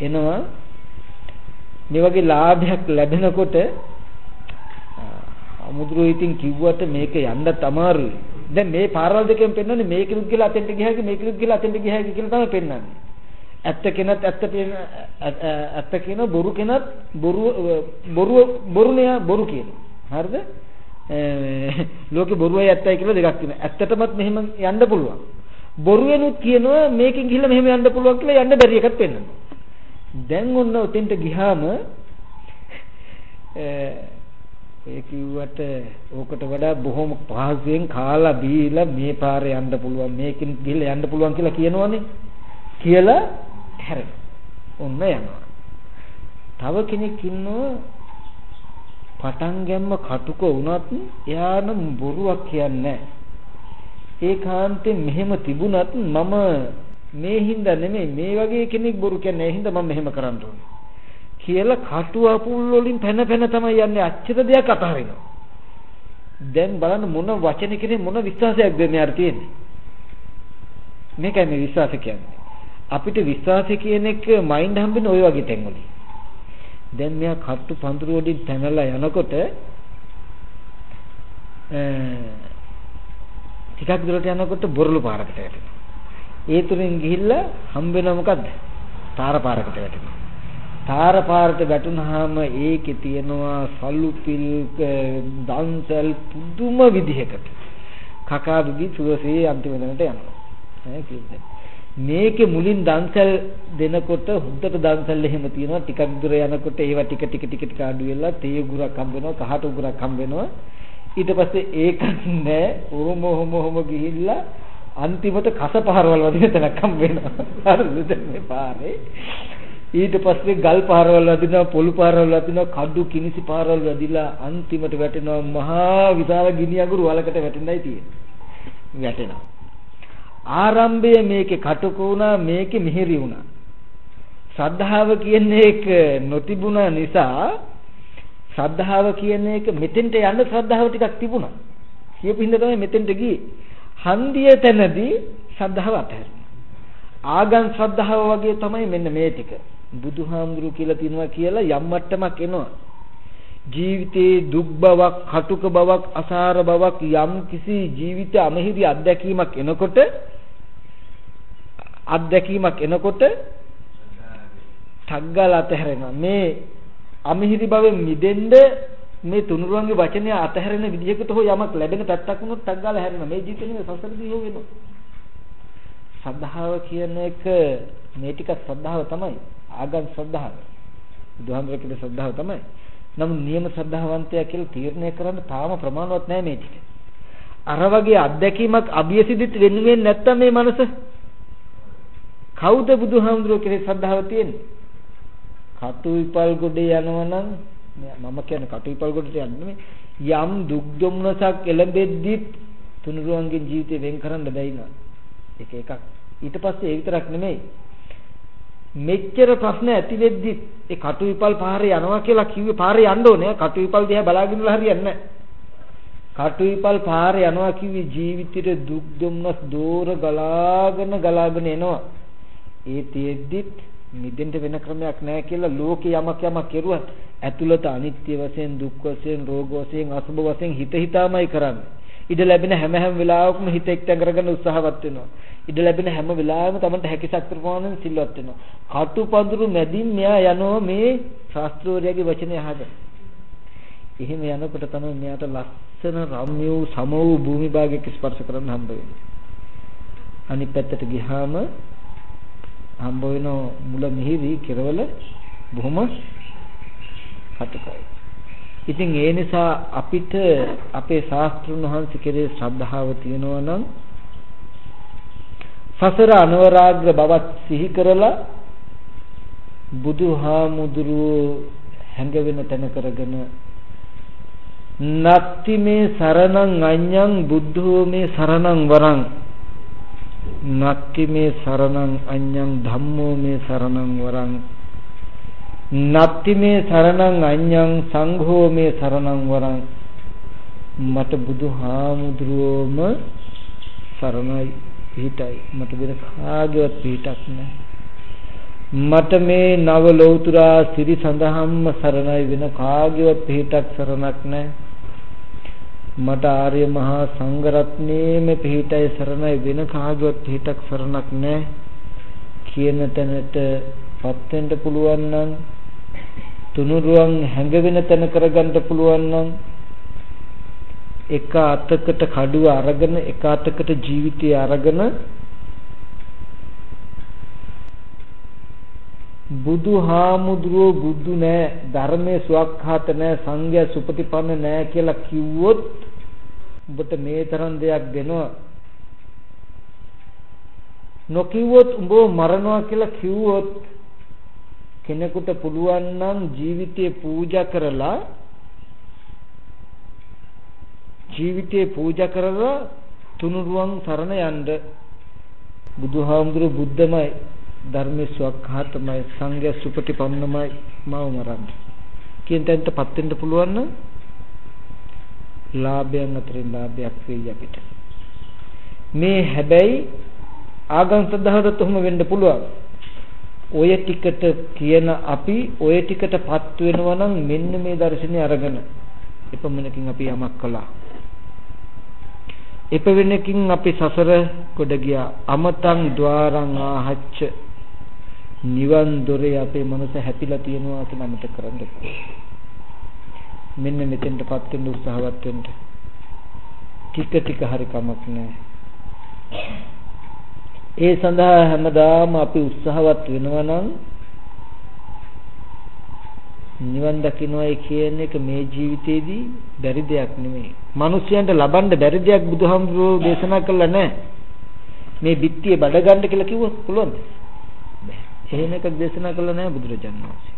එනවා මේ වගේ ලාභයක් ලැබෙනකොට අමුද්‍රෝ ඉතින් කිව්වට මේක යන්නත් අමාරුයි. දැන් මේ පාරවල් දෙකෙන් පෙන්වන්නේ මේකෙනුත් කියලා අතෙන්ට ගියාගේ මේකෙනුත් කියලා අතෙන්ට ගියාගේ කියලා තමයි පෙන්වන්නේ. ඇත්ත කෙනත් ඇත්ත තියෙන ඇත්ත කියන බොරු කෙනත් බොරු බොරු බොරුනේ බොරු කියන. හරිද? ලෝකේ බොරුවයි ඇත්තයි කියලා දෙකක් තියෙනවා. ඇත්තටමත් මෙහෙම යන්න පුළුවන්. බොරුවෙනුත් කියනවා මේකෙන් ගිහිල්ලා මෙහෙම යන්න පුළුවන් කියලා යන්න බැරි එකක් පෙන්වනවා. දැන් ඔන්න උතෙන්ට ගියාම ඒ කිව්වට ඕකට වඩා බොහොම පහසුවෙන් කාලා බීලා මේ පාරේ යන්න පුළුවන් මේකෙන් ගිහලා යන්න පුළුවන් කියලා කියනවනේ කියලා හැරෙන. ඔන්න යනවා. තව කෙනෙක් ඉන්නවා පටන් ගැම්ම කටුක වුණත් එයානම් බොරුවක් කියන්නේ ඒකාන්තයෙන් මෙහෙම තිබුණත් මම මේ හින්දා නෙමෙයි මේ වගේ කෙනෙක් බොරු කියන්නේ ඒ හින්දා මම මෙහෙම කරන්න ඕනේ කියලා කටු අපුල් වලින් පැන පැන තමයි යන්නේ. අච්චර දෙයක් අතහරිනවා. දැන් බලන්න මොන වචන කෙනේ මොන විශ්වාසයක්ද මෙයාට තියෙන්නේ? මේකයි මේ විශ්වාස කියන්නේ. අපිට විශ්වාසය කියන එක මයින්ඩ් හම්බෙන්නේ ওই වගේ තැන්වලින් දැන් මෙයා කට්ටු පඳුරු වලින් පැනලා යනකොට ටිකක් දුරට යනකොට බොරළු පාරකට වැටෙනවා. ඒ තුලින් ගිහිල්ලා හම්බ වෙනව මොකද්ද? තාර පාරකට වැටෙනවා. තාර පාරට වැටුනහම ඒකේ තියෙනවා සල්ලු පිල් දන්සල් පුදුම විදිහකට. කකා බිබි සුවසේ අන්තිම දනට යනවා. ඈ කිව්වේ. මේකේ මුලින් දන්සල් දෙනකොට හුද්දට දන්සල් එහෙම තියෙනවා ටිකක් දුර යනකොට ඒවා ටික ටික ටික ටික අඩු වෙලා තේ උගුරක් හම්බ වෙනවා කහට උගුරක් හම්බ වෙනවා ඊට පස්සේ ඒක නෑ ඔහොම ඔහොම ඔහොම ගිහිල්ලා අන්තිමට කස පහරවල් වදින තැනක් හම් වෙනවා. හරිද මේ පාරේ? ඊට පස්සේ ගල් පාරවල් වදිනවා පොළු පාරවල් වදිනවා කඩු කිනිසි පාරවල් වදිලා අන්තිමට වැටෙනවා මහා විශාල ගිනි අඟුරු වලකට වැටෙන්නයි තියෙන්නේ වැටෙනවා ආරම්භයේ මේකේ කටක වුණා මේකේ මිහිරි වුණා ශ්‍රද්ධාව කියන එක නොතිබුණ නිසා ශ්‍රද්ධාව කියන එක මෙතෙන්ට යන්න ශ්‍රද්ධාව ටිකක් තිබුණා. සියපින්ද තමයි මෙතෙන්ට ගියේ. හන්දිය තැනදී ශ්‍රද්ධාව අතහැරුණා. ආගම් ශ්‍රද්ධාව වගේ තමයි මෙන්න මේ ටික. බුදුහාමුදුරු කියලා තියනවා කියලා යම් මට්ටමක් එනවා. ජීවිතේ දුක් බවක්, කටුක බවක්, අසාර බවක් යම් කිසි ජීවිත අමහිරි අත්දැකීමක් එනකොට අත්දැකීමක් එනකොට ටග්ගල අතහැරෙනවා. මේ අමිහිරි භවෙන් මිදෙන්න මේ තුනුරුවන්ගේ වචනය අතහැරෙන විදිහකට හෝ යමක් ලැබෙන පැත්තක් වුණොත් ටග්ගල හැරෙනවා. මේ ජීවිතේ නෙමෙයි සසරදී හෝ වෙනවා. ශ්‍රද්ධාව කියන එක මේ ටික ශ්‍රද්ධාව තමයි. ආගම් ශ්‍රද්ධාව. බුදුහාමර කියන ශ්‍රද්ධාව තමයි. නමුත් නියම ශ්‍රද්ධාවන්තයා කියලා තීරණය කරන්න තාම ප්‍රමාණවත් නැහැ මේ ටික. අර වගේ අත්දැකීමක් අභියසිදිත් වෙන්නේ නැත්තම් මේ මනස කවුද බුදුහාමුදුරුවෝ කෙරේ ශ්‍රද්ධාව තියෙන්නේ? කටුවිපල් ගොඩේ යනවනම් මම කියන්නේ කටුවිපල් ගොඩට යන්නේ යම් දුක් දුම්නසක් එළඹෙද්දිත් තුනුරුවන්ගේ ජීවිතේ වෙන් කරන්න බැයිනවා. ඒක එකක්. ඊට පස්සේ ඒ විතරක් නෙමෙයි. මෙච්චර ප්‍රශ්න ඇති වෙද්දි ඒ කටුවිපල් පාරේ යනවා කියලා කිව්වේ පාරේ යන්න ඕනේ. කටුවිපල් දිහා බලාගෙන ඉඳලා හරියන්නේ නැහැ. කටුවිපල් පාරේ යනවා කිව්වේ ජීවිතේට දුක් දුම්නස් දෝර ගලාගෙන ගලාගෙන එනවා. ඒ තියෙද්දිත් මිදෙන්න වෙන ක්‍රමයක් නැහැ කියලා ලෝකේ යමක් යමක් කෙරුවත් ඇතුළත අනිත්‍ය වශයෙන් දුක් වශයෙන් රෝග වශයෙන් අසුබ වශයෙන් හිත හිතාමයි කරන්නේ. ඉඩ ලැබෙන හැම හැම වෙලාවකම හිත එක්තැන් කරගන්න උත්සාහවත් වෙනවා. ඉඩ ලැබෙන හැම වෙලාවෙම තමන්ට හැකි ශක්ති ප්‍රමාණයෙන් සිල්වත් වෙනවා. කටුපඳුරු මැදින් මෙයා යනවා මේ ශාස්ත්‍රෝරයාගේ වචනේ අහගෙන. එහෙම යනකොට තමයි මෙයාට ලස්සන රම්‍ය වූ සම වූ භූමි භාගයක ස්පර්ශ කරන්න හම්බ වෙන්නේ. අනිත් පැත්තට ගියාම හම්බ වෙන මුල මිහිරි කෙරවල බොහොම කටකයි. ඉතින් ඒ නිසා අපිට අපේ ශාස්ත්‍රුන් වහන්සේ කෙරේ ශ්‍රද්ධාව තියෙනවා නම් සසර අනවරාග්‍ර බවත් සිහි කරලා බුදුහාමුදුරුවෝ හැඟවෙන තැන කරගෙන නත්ති මේ සරණං අඤ්ඤං බුද්ධෝ මේ සරණං වරං නක්ති මේ සරණං අඤ්ඤං ධම්මෝ මේ සරණං වරං නත්ති මේ සරණං අඤ්ඤං සංඝෝ මේ සරණං වරං. මට බුදුහාමුදුරුවෝම සරණයි පිහිටයි. මට වෙන කාගේවත් පිහිටක් නැහැ. මට මේ නව ලෞතුරා සිරි සඳහම්ම සරණයි වෙන කාගේවත් පිහිටක් සරණක් නැහැ. මට ආර්ය මහා සංඝරත්නයේම පිහිටයි සරණයි වෙන කාගවත් පිහිටක් සරණක් නැහැ. කියන තැනට පත් වෙන්න පුළුවන් නම් තුනුරුවන් හැඟවෙන තැන කරගන්න පුළුවන් නම් එක අතකට කඩුව අරගෙන එක අතකට ජීවිතය අරගෙන බුදුහාමුදුරුවෝ බුදු නෑ ධර්මයේ සුවක්ඛාත නෑ සංඝයා සුපටිපන්න නෑ කියලා කිව්වොත් උඹට මේ තරම් දෙයක් දෙනවා. නොකිව්වොත් උඹව මරනවා කියලා කිව්වොත් කෙනෙකුට පුළුවන් නම් ජීවිතේ පූජා කරලා ජීවිතේ පූජා කරලා තුනුරුවන් සරණ යන්න. බුදුහාමුදුරු බුද්ධමයි ධර්මයේ ස්වකහාතමයි සංඝය සුපටිපන්නමයි. මව මරන්න. කියන තැනටපත් වෙන්න පුළුවන් නම් ලාභයන් අතරින් ලාභයක් වෙයි අපිට. මේ හැබැයි ආගම් සද්ධාවටත් උහුම වෙන්න පුළුවන්. ඔය ටිකට කියන අපි ඔය ටිකටපත් වෙනවා නම් මෙන්න මේ දර්ශනය අරගෙන එපමණකින් අපි යමක් කළා එපවෙනකින් අපි සසර කොට ගියා අමතං ద్వාරං ආහච්ච නිවන් දොරේ අපේ මනස හැපිලා තියෙනවා කියලා මතක කරගන්න. මෙන්න මෙතෙන්ටපත් වෙන්න උත්සාහවත් වෙන්න. ටික ටික හරි කමක් නැහැ. ඒ සඳහා හැමදාම අපි උත්සාහවත් වෙනවා නම් නිවන් දකින්නයි කියන එක මේ ජීවිතේදී බැරි දෙයක් නෙමෙයි. මිනිස්යන්ට ලබන්න බැරි දෙයක් බුදුහාමුදුරුවෝ දේශනා කළා නැහැ. මේ බිත්තිය බඩ ගන්න කියලා කිව්වොත් පුළුවන්ද? බැහැ. එහෙම එකක් දේශනා කළා නෑ බුදුරජාණන් වහන්සේ.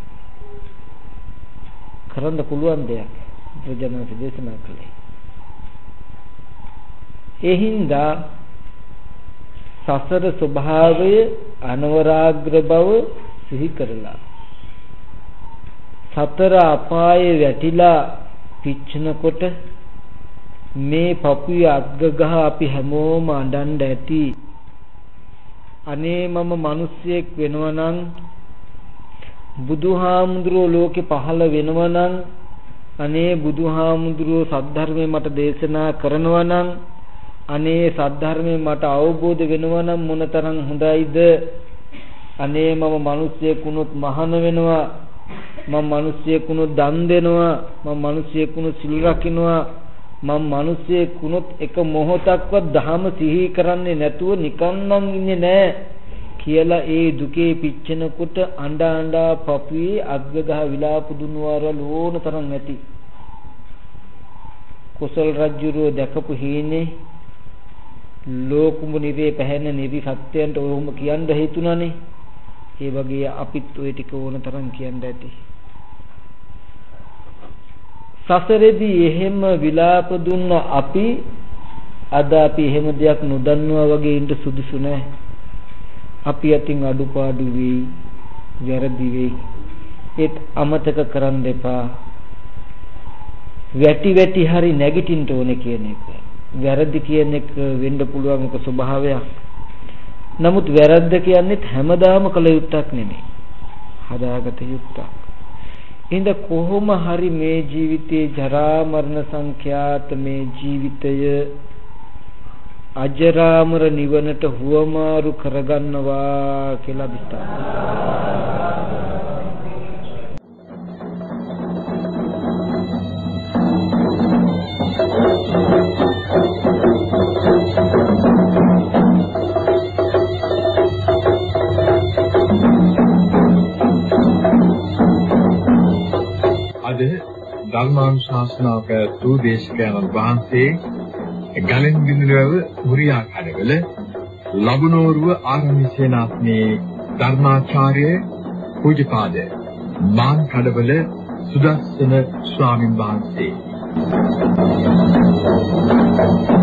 කරන්න පුළුවන් දෙයක් බුදුරජාණන් වහන්සේ දේශනා කළේ. ඒ හින්දා සසර ස්වභාවය අනවරාග්‍ර බව සිහි කරලා. සතර අපායේ වැටිලා පිච්චෙනකොට මේ පපුවේ අග්ගගහ අපි හැමෝම අඬන්න ඇති. අනේ මම මිනිස්සෙක් වෙනවා නම් බුදුහාමුදුරුවෝ ලෝකේ පහළ වෙනවා නම් අනේ බුදුහාමුදුරුවෝ සද්ධර්මයේ මට දේශනා කරනවා නම් අනේ සද්ධර්මයේ මට අවබෝධ වෙනවා නම් මොනතරම් හොඳයිද? අනේ මම මිනිස්සෙක් වුණොත් මහාන වෙනවා. මම මිනිස්සෙක් වුණොත් දන් දෙනවා. මම මිනිස්සෙක් වුණොත් සිල් රකින්නවා. මම මිනිස්සෙක් වුණොත් එක මොහොතක්වත් ධහම සිහි කරන්නේ නැතුව නිකන්නම් ඉන්නේ නැහැ කියලා ඒ දුකේ පිච්චෙනකොට අඬ අඬා පපුවේ අග්ගගහ විලාප දුන්වාර ලෝණ තරම් ඇති. කුසල් රජුරෝ දැකපු හීනේ ලෝකුඹ නිරේ පැහැෙන නිරි සත්‍යයන්ට ඔහොම කියන්න හේතුණානේ ඒ වගේ අපිත් ওই ටික ඕන තරම් කියන්න ඇති සසරේදී එහෙම විලාප දුන්න අපි අද අපි එහෙම දෙයක් නොදන්නවා වගේ ඉන්න සුදුසු නැහැ. අපි අතින් අඩුපාඩු වෙයි, වැරදි වෙයි. ඒත් අමතක කරන්න එපා. වැටි වැටි හරි නැගිටින්න ඕනේ කියන එක. වැරදි කියන එක වෙන්න පුළුවන් එක ස්වභාවයක්. නමුත් වැරද්ද කියන්නේත් හැමදාම කළ යුත්තක් නෙමෙයි. හදාගත යුත්තක්. ඉඳ කොහොම හරි මේ ජීවිතේ ජරා මරණ සංඛ්‍යාත මේ ජීවිතය අජරාමර නිවනට හුවමාරු කරගන්නවා කියලා අදිස්ථාන ධර්මානුශාසනාව පැවැත්වූ දේශකයන්න් වහන්සේ ගලෙන් බිඳුරව මුරියා කඩවල ලබනෝරුව ආරණ්‍ය සේනාසනේ ධර්මාචාර්ය පූජපාද මාන් කඩවල සුදස්සන ස්වාමින් වහන්සේ Thank you.